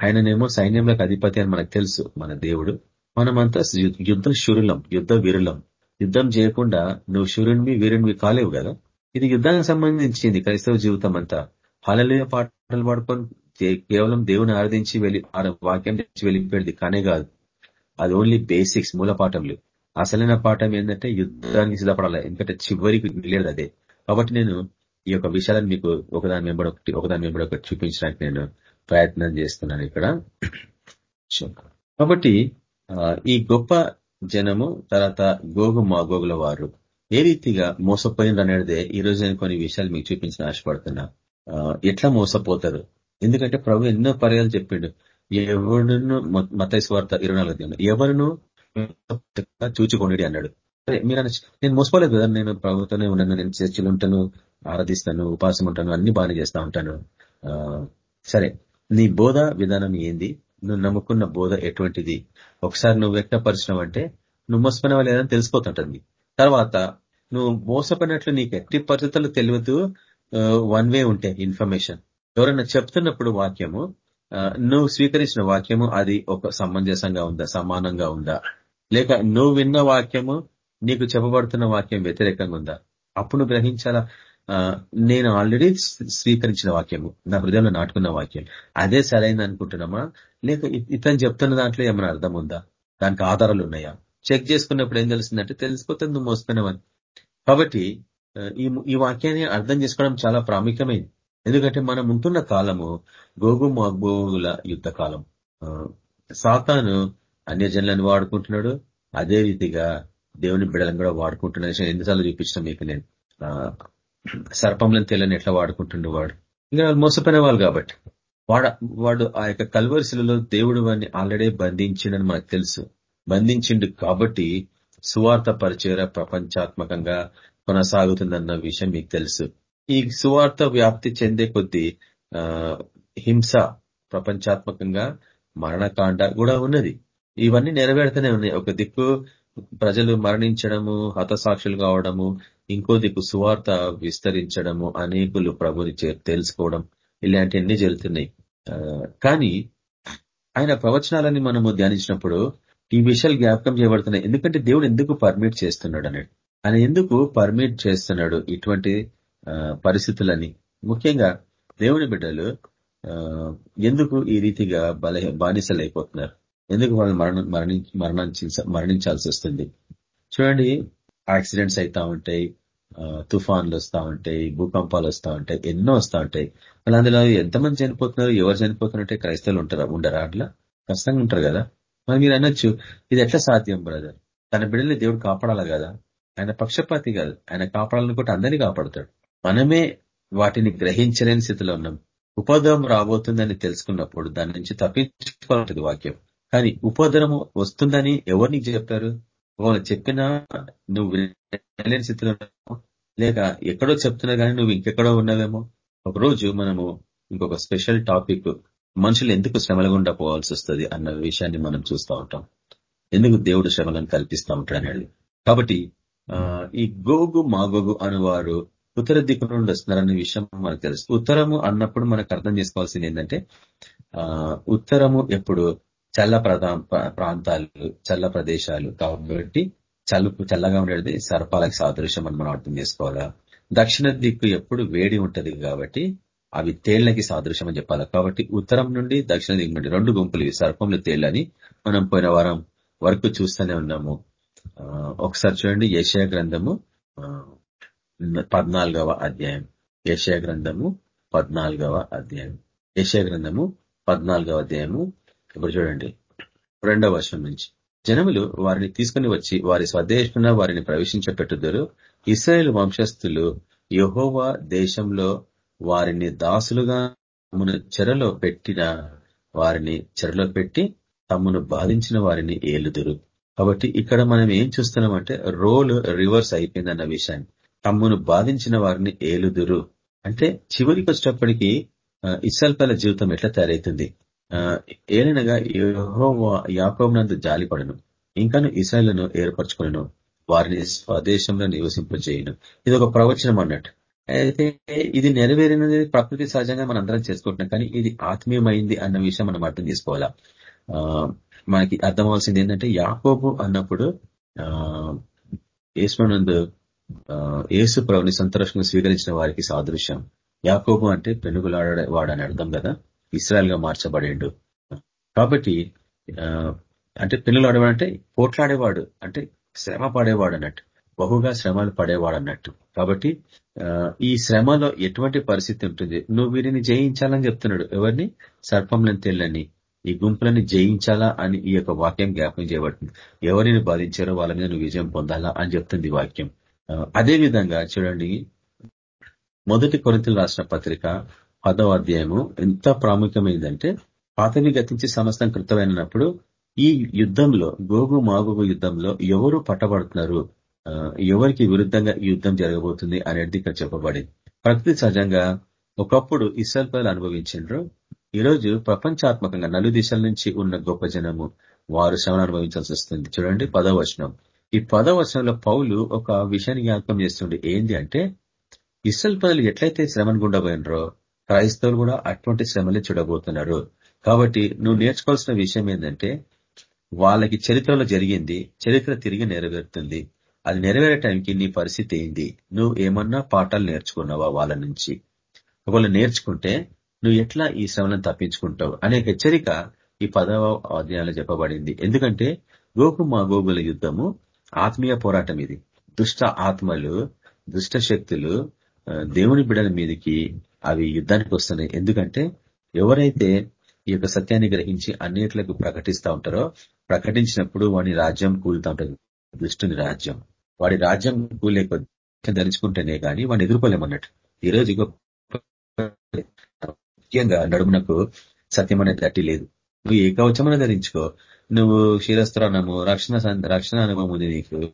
ఆయననేమో సైన్యంలోకి అధిపతి అని మనకు తెలుసు మన దేవుడు. మనమంతా యుద్ధ శూరులం యుద్ధ వీరులం. యుద్ధం చేయకుండా నువ్వు శూరునివి వీరునివి కాలేవు కదా? ఇది యుద్ధానికి సంబంధించింది క్రైస్తవ జీవితం అంతా. హలలియ పాటలు పాడుకొని కేవలం దేవుని ఆరాధించి వెళ్ళి వాక్యం వెళ్ళిపోయేది కానే కాదు. అది ఓన్లీ బేసిక్స్ మూల పాఠంలు అసలైన పాఠం ఏంటంటే యుద్ధానికి సిద్ధపడాలి. ఎందుకంటే చివరికి వెళ్ళేది అదే. కాబట్టి నేను ఈ యొక్క విషయాలను మీకు ఒకదాని వెంబడి ఒకటి ఒకదాని వెంబడి ఒకటి చూపించడానికి నేను ప్రయత్నం చేస్తున్నాను ఇక్కడ. కాబట్టి ఈ గొప్ప జనము తర్వాత గోగు మాగోగుల వారు ఏ రీతిగా మోసపోయింది అనేదే ఈ రోజు నేను కొన్ని విషయాలు మీకు చూపించిన ఆశపడుతున్నా. ఎట్లా మోసపోతారు? ఎందుకంటే ప్రభు ఎన్నో పర్యాలు చెప్పిండు. ఎవరును మతైస్వార్త ఇరవై నాలుగు ఎవరును చూచుకోండి అన్నాడు. సరే మీరు నేను మోసపోలేదు కదా నేను ప్రభుత్వనే ఉన్నాను నేను చర్చలు ఉంటాను ఆరాధిస్తాను ఉపాసం ఉంటాను అన్ని బాగానే చేస్తా ఉంటాను. సరే. నీ బోధ విధానం ఏంది? నువ్వు నమ్ముకున్న బోధ ఎటువంటిది? ఒకసారి నువ్వు వ్యక్తపరిచినావు అంటే నువ్వు మోసపోయినవా లేదని తెలిసిపోతుంటుంది. తర్వాత నువ్వు మోసపోయినట్లు నీకు ఎట్టి పరిస్థితులు తెలియదు వన్ వే ఉంటే ఇన్ఫర్మేషన్ ఎవరైనా చెప్తున్నప్పుడు వాక్యము నువ్వు స్వీకరించిన వాక్యము అది ఒక సమంజసంగా ఉందా సమానంగా ఉందా? లేక నువ్వు విన్న వాక్యము నీకు చెప్పబడుతున్న వాక్యం వ్యతిరేకంగా ఉందా? అప్పుడు గ్రహించాలా? నేను ఆల్రెడీ స్వీకరించిన వాక్యము నా హృదయంలో నాటుకున్న వాక్యం. అదే సరైనది అనుకుంటున్నామా? లేక ఇతను చెప్తున్న దాంట్లో ఏమైనా అర్థం ఉందా దానికి ఆధారాలు ఉన్నాయా? చెక్ చేసుకున్నప్పుడు ఏం తెలిసిందంటే తెలిసిపోతుంది నువ్వు మోస్తున్నావని కాబట్టి ఈ ఈ వాక్యాన్ని అర్థం చేసుకోవడం చాలా ప్రాముఖ్యమైంది. ఎందుకంటే మనం ఉంటున్న కాలము గోగు మగోగుల యుద్ధ కాలం. సాతాను అన్యజనులను వాడుకుంటున్నాడు. అదే రీతిగా దేవుని బిడలను కూడా వాడుకుంటున్నాడు ఎన్నిసార్లు చూపించిన మీకు నేను. సర్పంలను తెల్లని ఎట్లా వాడుకుంటుండే వాడు? ఇంకా వాళ్ళు మోసపోయిన వాళ్ళు కాబట్టి. వాడు వాడు ఆ యొక్క కల్వరిశిలలో దేవుడు వాడిని ఆల్రెడీ బంధించిండని మనకు తెలుసు. బంధించిండు కాబట్టి సువార్త పరిచయ ప్రపంచాత్మకంగా కొనసాగుతుందన్న విషయం మీకు తెలుసు. ఈ సువార్త వ్యాప్తి చెందే కొద్దీ హింస ప్రపంచాత్మకంగా మరణకాండ కూడా ఉన్నది. ఇవన్నీ నెరవేరుతూనే ఉన్నాయి. ఒక దిక్కు ప్రజలు మరణించడము హతసాక్షులు కావడము ఇంకో దిక్కు సువార్త విస్తరించడము అనేకులు ప్రభుని తెలుసుకోవడం ఇలాంటివన్నీ జరుగుతున్నాయి. కానీ ఆయన ప్రవచనాలని మనము ధ్యానించినప్పుడు ఈ విషయాలు జ్ఞాపకం చేయబడుతున్నాయి. ఎందుకంటే దేవుడు ఎందుకు పర్మిట్ చేస్తున్నాడు అన్నాడు ఆయన ఎందుకు పర్మిట్ చేస్తున్నాడు ఇటువంటి పరిస్థితులని? ముఖ్యంగా దేవుని బిడ్డలు ఎందుకు ఈ రీతిగా బల బానిసలైపోతున్నారు? ఎందుకు వాళ్ళు మరణ మరణించాల్సి వస్తుంది? చూడండి యాక్సిడెంట్స్ అవుతా ఉంటాయి తుఫాన్లు వస్తూ ఉంటాయి భూకంపాలు వస్తూ ఉంటాయి ఎన్నో వస్తూ ఉంటాయి. మళ్ళీ అందులో ఎంతమంది చనిపోతున్నారు ఎవరు చనిపోతున్నారంటే క్రైస్తవులు ఉంటారా ఉండరా అట్లా? కష్టంగా ఉంటారు కదా. మరి మీరు అనొచ్చు ఇది ఎట్లా సాధ్యం బ్రదర్? తన బిడ్డల్ని దేవుడు కాపాడాలి కదా? ఆయన పక్షపాతి కాదు. ఆయన కాపాడాలనుకుంటే అందరినీ కాపాడుతాడు. మనమే వాటిని గ్రహించలేని స్థితిలో ఉన్నాం. ఉపద్రవం రాబోతుందని తెలుసుకున్నప్పుడు దాని నుంచి తప్పించుకోవాలంటది వాక్యం. కానీ ఉపద్రవం వస్తుందని ఎవరిని చెప్తారు? ఒకవేళ చెప్పినా నువ్వు వినలేని స్థితిలో లేక ఎక్కడో చెప్తున్నా కానీ నువ్వు ఇంకెక్కడో ఉన్నావేమో? ఒకరోజు మనము ఇంకొక స్పెషల్ టాపిక్ మనుషులు ఎందుకు శ్రమల గుండా పోవాల్సి వస్తుంది అన్న విషయాన్ని మనం చూస్తూ ఉంటాం. ఎందుకు దేవుడు శ్రమలను కల్పిస్తూ ఉంటాడు అనేది. కాబట్టి ఈ గోగు మాగోగు అనువారు ఉత్తర దిక్కు నుండి వస్తున్నారనే విషయం మనకు తెలుసు. ఉత్తరము అన్నప్పుడు మనకు అర్థం చేసుకోవాల్సింది ఏంటంటే ఉత్తరము ఎప్పుడు చల్ల ప్రాంతాలు చల్ల ప్రదేశాలు కాబట్టి చలుపు చల్లగా ఉండేది సర్పాలకు సాదృశ్యం అని మనం అర్థం చేసుకోవాలా? దక్షిణ దిక్కు ఎప్పుడు వేడి ఉంటది కాబట్టి అవి తేళ్ళకి సాదృశ్యం అని చెప్పాలి. కాబట్టి ఉత్తరం నుండి దక్షిణ దిక్కు నుండి రెండు గుంపులు సర్పంలు తేళ్ళని మనం పోయిన వారం వరకు చూస్తూనే ఉన్నాము. ఒకసారి చూడండి ఏషియా గ్రంథము పద్నాలుగవ అధ్యాయం. ఏషియా గ్రంథము పద్నాలుగవ అధ్యాయం. ఏషియా గ్రంథము పద్నాలుగవ అధ్యాయము ఇప్పుడు చూడండి. రెండవ వర్షం నుంచి. జనములు వారిని తీసుకుని వచ్చి వారి స్వదేశమున వారిని ప్రవేశించపెట్టుదరు ఇస్రాయేల్ వంశస్థులు యహోవా దేశంలో వారిని దాసులుగా చెరలో పెట్టిన వారిని చెరలో పెట్టి తమ్మును బాధించిన వారిని ఏలుదురు. కాబట్టి ఇక్కడ మనం ఏం చూస్తున్నామంటే రోల్ రివర్స్ అయిపోయిందన్న విషయాన్ని. తమ్మును బాధించిన వారిని ఏలుదురు. అంటే చివరికి వచ్చేటప్పటికి ఇస్సల్పల జీవితం ఎట్లా తయారైతుంది? ఏలనగా యాకోబునందు జాలిపడను ఇంకాను ఇసైలను ఏర్పరచుకును వారిని స్వదేశంలో నివసింపజేయను. ఇది ఒక ప్రవచనం అన్నట్టు. అయితే ఇది నెరవేరినది ప్రకృతి సహజంగా మనం అందరం చేసుకుంటున్నాం కానీ ఇది ఆత్మీయమైంది అన్న విషయం మనం అర్థం చేసుకోవాలా? మనకి అర్థం అవ్వాల్సింది ఏంటంటే యాకోబు అన్నప్పుడు ఆ యేసునందు యేసు ప్రభుని సంతోషంగా స్వీకరించిన వారికి సాదృశ్యం. యాకోబు అంటే పెనుగులాడే వాడని అర్థం కదా? గా మార్చబడేడు. కాబట్టి అంటే పెనుగులాడేవాడు అంటే పోట్లాడేవాడు అంటే శ్రమ పడేవాడు అన్నట్టు బహుగా శ్రమలు పడేవాడు అన్నట్టు కాబట్టి ఈ శ్రమలో ఎటువంటి పరిస్థితి ఉంటుంది? నువ్వు వీరిని జయించాలని చెప్తున్నాడు. ఎవరిని? సర్పంలను తెల్లని ఈ గుంపులని జయించాలా అని ఈ యొక్క వాక్యం జ్ఞాపకం చేయబడుతుంది. ఎవరిని బాధించారో వాళ్ళ మీద నువ్వు విజయం పొందాలా అని చెప్తుంది వాక్యం. అదే విధంగా చూడండి మొదటి కొరింతలు రాసిన పత్రిక పదవ అధ్యాయము ఎంత ప్రాముఖ్యమైందంటే పాతవి గతించి సమస్తం కృతమైనప్పుడు ఈ యుద్ధంలో గోగు మాగోగు యుద్ధంలో ఎవరు పట్టబడుతున్నారు? ఎవరికి విరుద్ధంగా యుద్ధం జరగబోతుంది అనేది ఇక్కడ చెప్పబడింది. ప్రకృతి సహజంగా ఒకప్పుడు ఇసల్ పదలు అనుభవించారు ఈరోజు ప్రపంచాత్మకంగా నలు దిశల నుంచి ఉన్న గొప్ప జనము వారు శ్రమను అనుభవించాల్సి వస్తుంది. చూడండి పదవచనం ఈ పదవచనంలో పౌలు ఒక విషయాన్ని జ్ఞాపకం చేస్తుండే. ఏంది అంటే ఇసల్ పదలు ఎట్లయితే శ్రమను గుండబోయినరో క్రైస్తవులు కూడా అటువంటి శ్రమలే చూడబోతున్నారు. కాబట్టి నువ్వు నేర్చుకోవాల్సిన విషయం ఏంటంటే వాళ్ళకి చరిత్రలో జరిగింది చరిత్ర తిరిగి నెరవేరుతుంది. అది నెరవేరే టైంకి నీ పరిస్థితి ఏంది నువ్వు ఏమన్నా పాఠాలు నేర్చుకున్నావా వాళ్ళ నుంచి? ఒకవేళ నేర్చుకుంటే నువ్వు ఎట్లా ఈ శ్రమలను తప్పించుకుంటావు? అనే హెచ్చరిక ఈ పదవ అధ్యాయంలో చెప్పబడింది. ఎందుకంటే గోకు మా గోగుల యుద్ధము ఆత్మీయ పోరాటం ఇది. దుష్ట ఆత్మలు దుష్ట శక్తులు దేవుని బిడల మీదకి అవి యుద్ధానికి వస్తున్నాయి. ఎందుకంటే ఎవరైతే ఈ యొక్క సత్యాన్ని గ్రహించి అన్నిట్లకు ప్రకటిస్తూ ఉంటారో ప్రకటించినప్పుడు వాడి రాజ్యం కూలుతా ఉంటుంది. దుష్టుని రాజ్యం. వాడి రాజ్యం కూలే ధరించుకుంటేనే కానీ వాడిని ఎదుర్కోలేమన్నట్టు ఈరోజు ముఖ్యంగా నడుమునకు సత్యం అనేది తట్టి లేదు. నువ్వు ఏ కవచమని ధరించుకో. నువ్వు క్షీరస్త్రానము రక్షణ రక్షణ అనుభవం ఉంది నీకు.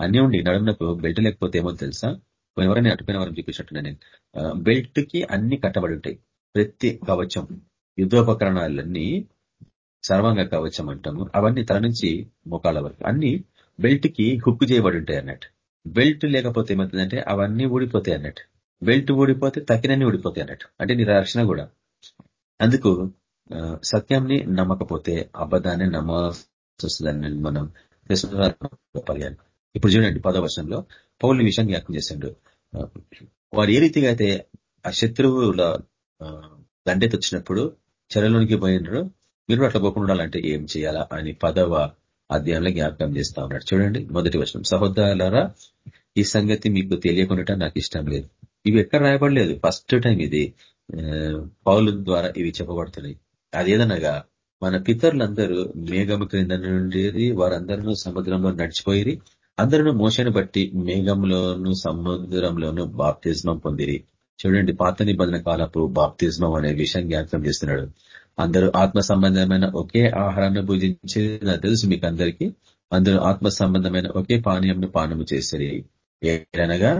అన్ని ఉండి నడుమునకు బెల్ట్ లేకపోతే ఏమో తెలుసా? ఎవరైనా అటుపోయిన వారం చూపించినట్టు నేను. బెల్ట్కి అన్ని కట్టబడి ఉంటాయి ప్రతి కవచం యుద్ధోపకరణాలన్నీ సర్వాంగ కవచం అంటాము. అవన్నీ తల నుంచి మోకాళ్ళ వరకు. అన్ని బెల్ట్కి హుక్కు చేయబడి ఉంటాయి అన్నట్టు. బెల్ట్ లేకపోతే ఏమవుతుందంటే అవన్నీ ఊడిపోతాయి అన్నట్టు. బెల్ట్ ఊడిపోతే తక్కినన్ని ఊడిపోతాయి అన్నట్టు. అంటే నీ రక్షణ కూడా. అందుకు సత్యంని నమ్మకపోతే అబద్ధాన్ని నమ్మాల్సి మనం. ఇప్పుడు చూడండి పదో వర్షంలో పౌరుని విషయం జ్ఞాపకం చేశాడు వారు ఏ రీతిగా అయితే ఆ శత్రువుల దండెతొచ్చినప్పుడు చెరలోనికి పోయినారు మీరు అట్లా పోకుండా ఉండాలంటే ఏం చేయాలా అని పదవ అధ్యాయంలో జ్ఞాపకం చేస్తా ఉన్నాడు. చూడండి మొదటి వర్షం సహోదరులారా ఈ సంగతి మీకు తెలియకుండా నాకు ఇష్టం లేదు. ఇవి ఎక్కడ రాయబడలేదు. ఫస్ట్ టైం ఇది. పౌలు ద్వారా ఇవి చెప్పబడుతున్నాయి. అదేదనగా మన పితరులందరూ మేఘము క్రింద నుండి వారందరూ సముద్రంలో నడిచిపోయి అందరూ మోసను బట్టి మేఘంలోను సముద్రంలోను బాప్తిజమం పొందిరి. చూడండి పాత నిబంధన కాలపు బాప్తిజమం అనే విషయం జ్ఞాపకం చేస్తున్నాడు. అందరూ ఆత్మ సంబంధమైన ఒకే ఆహారాన్ని భుజించేది నాకు తెలుసు మీకు అందరికీ అందరూ ఆత్మ సంబంధమైన ఒకే పానీయంను పానము చేసేది ఏదనగా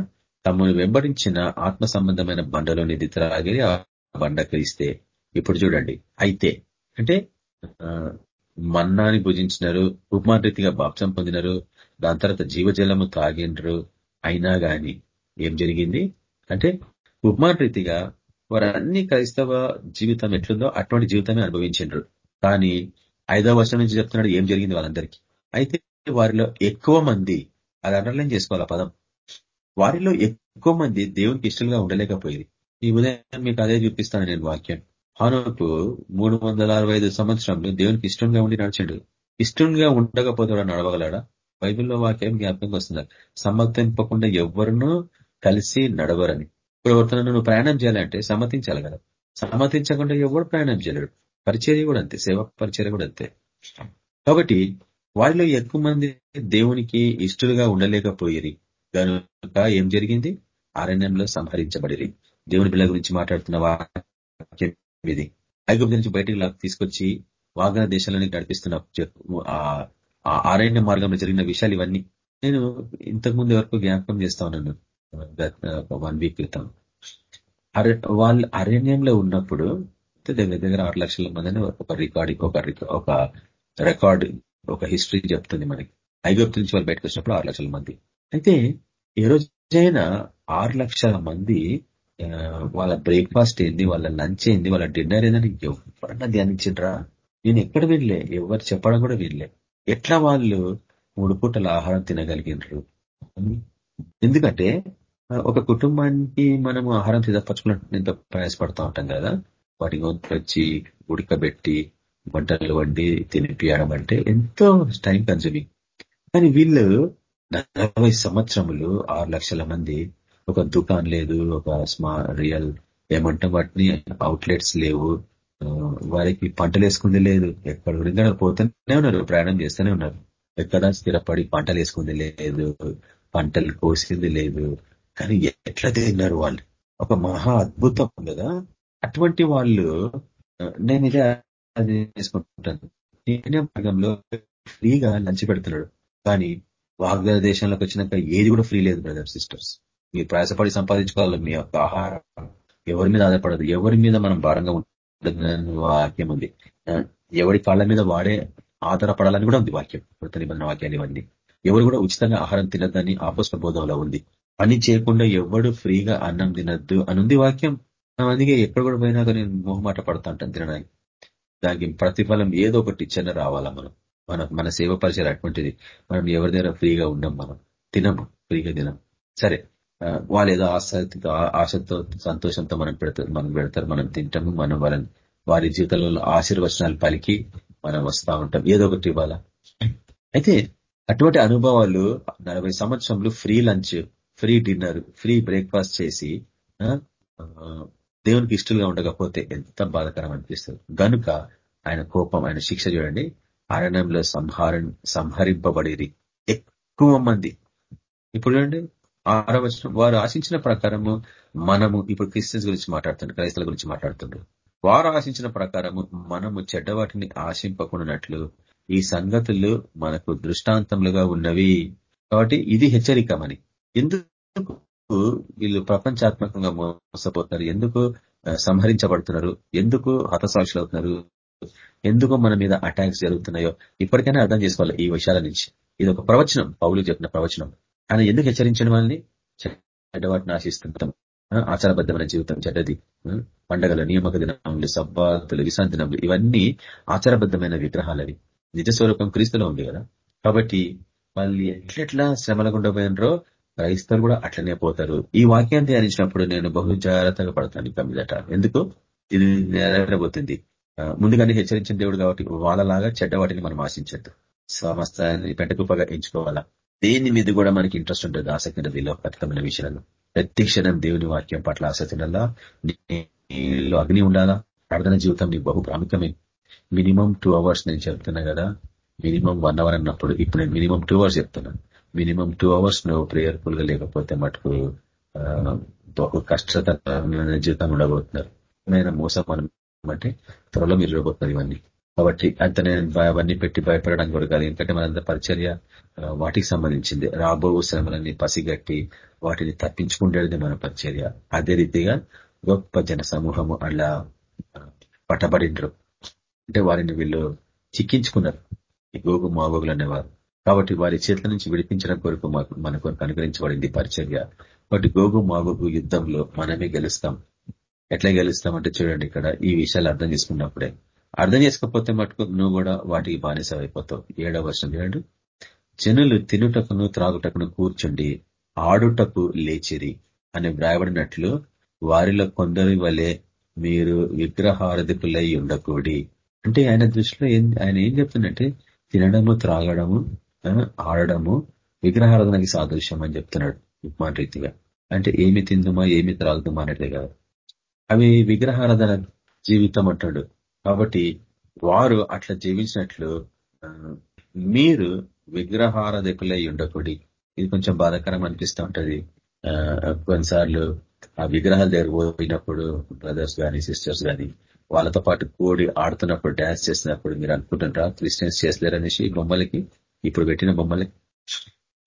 తమను వెంబడించిన ఆత్మ సంబంధమైన బండలోని త్రాగిరి ఆ బండ క్రీస్తే. ఇప్పుడు చూడండి అయితే అంటే మన్నాని భుజించినారు ఉపమాన రీతిగా బాప్సం పొందినారు దాని తర్వాత జీవజలము తాగిండ్రు. అయినా గాని ఏం జరిగింది? అంటే ఉపమాన రీతిగా వారన్ని క్రైస్తవ జీవితం ఎట్లుందో అటువంటి జీవితమే అనుభవించిండ్రు. కానీ ఐదవ వర్షం నుంచి చెప్తున్నాడు ఏం జరిగింది వాళ్ళందరికీ? అయితే వారిలో ఎక్కువ మంది అది అండర్లైన్ చేసుకోవాలి పదం? వారిలో ఎక్కువ మంది దేవునికి ఇష్టంగా ఉండలేకపోయింది. ఈ ఉదయం మీకు అదే చూపిస్తాను నేను వాక్యం. హానోకు మూడు వందల అరవై ఐదు సంవత్సరంలో దేవునికి ఇష్టంగా ఉండి నడిచిండు. ఇష్టంగా ఉండకపోతే నడవగలడా? బైబిల్లో వాక్యం జ్ఞాపకంగా వస్తుంది. సమ్మతింపకుండా ఎవరినూ కలిసి నడవరని. ఇప్పుడు ఎవరితో నువ్వు ప్రయాణం చేయాలంటే సమ్మతించాలి కదా. సమ్మతించకుండా ఎవరు ప్రయాణం చేయలేడు. పరిచర్య కూడా అంతే. సేవ పరిచర్య కూడా అంతే. కాబట్టి వారిలో ఎక్కువ మంది దేవునికి ఇష్టలుగా ఉండలేకపోయేది కనుక ఏం జరిగింది? అరణ్యంలో సంహరించబడి దేవుని పిల్లల గురించి మాట్లాడుతున్న వాక్యం ఇది. ఐగుప్తు నుంచి బయటకు తీసుకొచ్చి వాగ్న దేశాలని నడిపిస్తున్న ఆ అరణ్య మార్గంలో జరిగిన విషయాలు ఇవన్నీ. నేను ఇంతకుముందు వరకు జ్ఞాపకం చేస్తా ఉన్నాను. వన్ వీక్ క్రితం. వాళ్ళు అరణ్యంలో ఉన్నప్పుడు దగ్గర దగ్గర ఆరు లక్షల మందిని ఒక రికార్డింగ్ ఒక ఒక రికార్డ్ ఒక హిస్టరీ చెప్తుంది మనకి. ఐగుప్తు నుంచి వాళ్ళు బయటకు వచ్చినప్పుడు ఆరు లక్షల మంది. అయితే ఏ రోజైనా ఆరు లక్షల మంది వాళ్ళ బ్రేక్ఫాస్ట్ ఏంది వాళ్ళ లంచ్ ఏంది వాళ్ళ డిన్నర్ ఏందని ఎవరన్నా ధ్యానించిండ్రా? నేను ఎక్కడ వినలే. ఎవరు చెప్పడం కూడా వినలే. ఎట్లా వాళ్ళు మూడు పూటల ఆహారం తినగలిగినరు? ఎందుకంటే ఒక కుటుంబానికి మనము ఆహారం సిద్ధపరచుకున్నట్టు ఎంతో ప్రయాసపడతా ఉంటాం కదా. వాటిని వచ్చి ఉడకబెట్టి వంటలు వండి తినిపియడం అంటే ఎంతో టైం కన్జ్యూమింగ్ కానీ వీళ్ళు నలభై సంవత్సరములు ఆరు లక్షల మంది ఒక దుకాన్ లేదు ఒక స్మా రియల్ ఏమంటాం వాటిని అవుట్లెట్స్ లేవు. వారికి పంటలు వేసుకుంది లేదు. ఎక్కడ గురించి పోతూనే ఉన్నారు ప్రయాణం చేస్తూనే ఉన్నారు. ఎక్కడ స్థిరపడి పంటలు వేసుకుంది లేదు పంటలు కోసింది లేదు. కానీ ఎట్లా తిన్నారు వాళ్ళు? ఒక మహా అద్భుతం కదా. అటువంటి వాళ్ళు నేను ఇదే అది చేసుకుంటాను నేనే మార్గంలో ఫ్రీగా లంచ్ పెడుతున్నాడు. కానీ వాగ్దాన దేశంలోకి వచ్చినాక ఏది కూడా ఫ్రీ లేదు బ్రదర్ సిస్టర్స్. మీరు ప్రయాసపడి సంపాదించుకోవాలి మీ యొక్క ఆహారం. ఎవరి మీద ఆధారపడదు. ఎవరి మీద మనం భారంగా వాక్యం ఉంది. ఎవడి కాళ్ళ మీద వాడే ఆధారపడాలని కూడా ఉంది వాక్యం. కృత నిబంధన వాక్యాలు ఇవన్నీ. ఎవరు కూడా ఉచితంగా ఆహారం తినద్దని ఆపోస్త బోధంలో ఉంది. పని చేయకుండా ఎవడు ఫ్రీగా అన్నం తినద్దు అనుంది వాక్యం. అందుకే ఎక్కడ కూడా పోయినాక నేను మొహమాట పడతా ఉంటాను తినడానికి. దానికి ప్రతిఫలం ఏదో ఒకటి చిన్న రావాలా మనం. మన మన సేవ పరిచయం అటువంటిది. మనం ఎవరి దగ్గర ఫ్రీగా ఉన్నాం మనం. తినము ఫ్రీగా తినం సరే. వాళ్ళు ఏదో ఆసక్తితో ఆశతో సంతోషంతో మనం పెడతారు మనం పెడతారు మనం తింటాము మనం వాళ్ళని వారి జీవితంలో ఆశీర్వచనాలు పలికి మనం వస్తూ ఉంటాం. ఏదో ఒకటి ఇవ్వాలా? అయితే అటువంటి అనుభవాలు నలభై సంవత్సరంలో free lunch free dinner free breakfast చేసి దేవునికి ఇష్టలుగా ఉండకపోతే ఎంత బాధకరం అనిపిస్తుంది. గనుక ఆయన కోపం ఆయన శిక్ష చూడండి. అరణ్యంలో సంహార సంహరింపబడి ఎక్కువ మంది. ఇప్పుడు చూడండి. ఆరో వచనం వారు ఆశించిన ప్రకారము మనము ఇప్పుడు క్రిస్టియన్స్ గురించి మాట్లాడుతున్నారు క్రైస్తల గురించి మాట్లాడుతున్నారు వారు ఆశించిన ప్రకారము మనము చెడ్డవాటిని ఆశింపకున్నట్లు ఈ సంగతులు మనకు దృష్టాంతములుగా ఉన్నవి. కాబట్టి ఇది హెచ్చరిక మని ఎందుకు వీళ్ళు ప్రపంచాత్మకంగా మోసపోతున్నారు? ఎందుకు సంహరించబడుతున్నారు? ఎందుకు హతసాక్షులు అవుతున్నారు? ఎందుకు మన మీద అటాక్స్ జరుగుతున్నాయో ఇప్పటికైనా అర్థం చేసుకోవాలి ఈ విషయాల నుంచి. ఇది ఒక ప్రవచనం పౌలు చెప్పిన ప్రవచనం. ఆయన ఎందుకు హెచ్చరించడం వాళ్ళని చెడ్డవాటిని ఆశిస్తుంటాం. ఆచారబద్ధమైన జీవితం చెడ్డది పండగల నియమక దినములు సబ్బాతులు విశాంతి దినములు ఇవన్నీ ఆచారబద్ధమైన విగ్రహాలవి. నిజ స్వరూపం క్రీస్తులో ఉంది కదా. కాబట్టి వాళ్ళు ఎట్లెట్లా శ్రమల గుండా పోయినరో క్రైస్తవులు కూడా అట్లనే పోతారు. ఈ వాక్యాన్ని ధ్యానించినప్పుడు నేను బహు జాగ్రత్తగా పడతాను ఇక మీదట ఎందుకు? ఇది నెరవేరబోతుంది. ముందుగానే హెచ్చరించిన దేవుడు కాబట్టి వాళ్ళలాగా చెడ్డ వాటిని మనం ఆశించద్దు. సమస్తాన్ని పెంటకుప్పగా ఎంచుకోవాలా? దేని మీద కూడా మనకి ఇంట్రెస్ట్ ఉంటుంది ఆసక్తి ఉంటుంది లోకతమైన విషయాలను ప్రతి క్షణం దేవుని వాక్యం పట్ల ఆసక్తి ఉండాలా? నీలో అగ్ని ఉండాలా? ప్రార్థన జీవితం నీకు బహు ప్రాముఖ్యమే. మినిమం టూ అవర్స్ నేను చెప్తున్నా కదా. మినిమం వన్ అవర్ అన్నప్పుడు ఇప్పుడు నేను మినిమం టూ అవర్స్ చెప్తున్నాను మినిమం టూ అవర్స్ నువ్వు ప్రేయర్ఫుల్గా లేకపోతే మటుకు బహు కష్టత జీవితం ఉండబోతున్నారు. మోసం మనం అంటే త్వరలో మీరు ఇవ్వబోతున్నారు ఇవన్నీ. కాబట్టి అంత నేను అవన్నీ పెట్టి భయపడడం కూడా కాదు. ఎందుకంటే మనంత పరిచర్య వాటికి సంబంధించింది. రాబో శ్రమలన్నీ పసిగట్టి వాటిని తప్పించుకుండేది మన పరిచర్య. అదే రీతిగా గొప్ప జన సమూహము అలా పట్టబడిండ్రు. అంటే వారిని వీళ్ళు చిక్కించుకున్నారు. ఈ గోగు మాగోగులు అనేవారు. కాబట్టి వారి చేతుల నుంచి విడిపించడం కొరకు మన కొరకు అనుగ్రహించబడింది పరిచర్య. కాబట్టి గోగు మాగోగు యుద్ధంలో మనమే గెలుస్తాం. ఎట్లా గెలుస్తామంటే చూడండి ఇక్కడ ఈ విషయాలు అర్థం చేసుకున్నప్పుడే. అర్థం చేసుకోకపోతే మటుకు నువ్వు కూడా వాటికి బానిస అయిపోతావు ఏడవ వర్షం చూడండి. జనులు తినుటకును త్రాగుటకును కూర్చుండి ఆడుటకు లేచిరి అని వ్రాయబడినట్లు వారిలో కొందరి వలె మీరు విగ్రహారధికులై ఉండకూడి. అంటే ఆయన దృష్టిలో ఆయన ఏం చెప్తుందంటే తినడము త్రాగడము ఆడడము విగ్రహారాధనకి సాదృశ్యం అని చెప్తున్నాడు ఉపమాన రీతిగా. అంటే ఏమి తిందుమా ఏమి త్రాగుదామా అనేది కాదు. అవి విగ్రహారాధన జీవితం అంటాడు కాబట్టి వారు అట్లా జీవించినట్లు మీరు విగ్రహారాధకులై ఉండకూడి ఇది కొంచెం బాధాకరం అనిపిస్తూ ఉంటుంది. కొన్నిసార్లు ఆ విగ్రహాల దగ్గర పోయినప్పుడు బ్రదర్స్ కానీ సిస్టర్స్ కానీ వాళ్ళతో పాటు కూడి ఆడుతున్నప్పుడు డాన్స్ చేసినప్పుడు మీరు అనుకుంటుంటారా? క్రిస్టియన్స్ చేస్తలేరనేసి బొమ్మలకి ఇప్పుడు పెట్టిన బొమ్మలకి?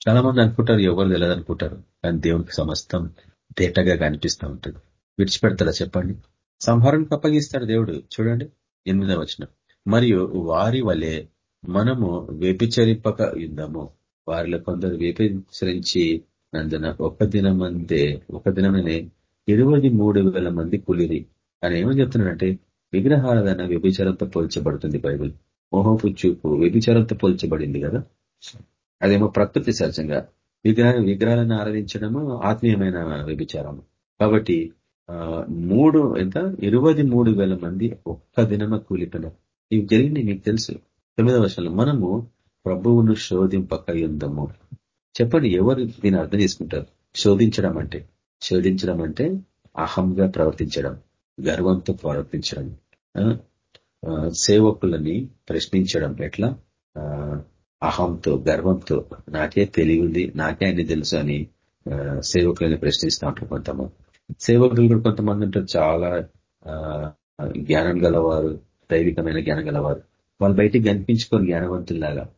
చాలా మంది అనుకుంటారు ఎవరు తెలియదు అనుకుంటారు కానీ దేవునికి సమస్తం తేటగా కనిపిస్తూ ఉంటుంది. విడిచిపెడతారా చెప్పండి. సంహారానికి అప్పగిస్తాడు దేవుడు. చూడండి. ఎనిమిదవ వచ్చిన మరియు వారి వలె మనము వ్యభిచరింపక యుద్ధము వారిలో కొందరు వ్యభిచరించి నందున ఒక దినమందే ఒక దినమనే ఇరవై మూడు వేల మంది కులిరి. అని ఏమని చెప్తున్నాడంటే విగ్రహారాధన వ్యభిచారంతో పోల్చబడుతుంది బైబిల్. మోహపు చూపు వ్యభిచారంతో పోల్చబడింది కదా? అదేమో ప్రకృతి సహజంగా. విగ్రహ విగ్రహాలను ఆరాధించడము ఆత్మీయమైన వ్యభిచారము. కాబట్టి మూడు ఎంత? ఇరవై మూడు వేల మంది ఒక్క దినమ కూలిపోయినారు. ఇవి జరిగింది మీకు తెలుసు. తొమ్మిదవ వర్షంలో మనము ప్రభువును శోధింపక ఉందము చెప్పండి ఎవరు దీన్ని అర్థం చేసుకుంటారు? శోధించడం అంటే శోధించడం అంటే అహంగా ప్రవర్తించడం గర్వంతో ప్రవర్తించడం సేవకులని ప్రశ్నించడం. ఎట్లా? అహంతో గర్వంతో నాకే తెలివి ఉంది నాకే అన్ని తెలుసు అని సేవకులని ప్రశ్నిస్తూ ఉంటారు కొంతమంది. సేవకులు కూడా కొంతమంది ఉంటారు. చాలా జ్ఞానం గలవారు దైవికమైన జ్ఞానం గలవారు. వాళ్ళు బయటికి కనిపించుకోరు జ్ఞానవంతుల్లాగా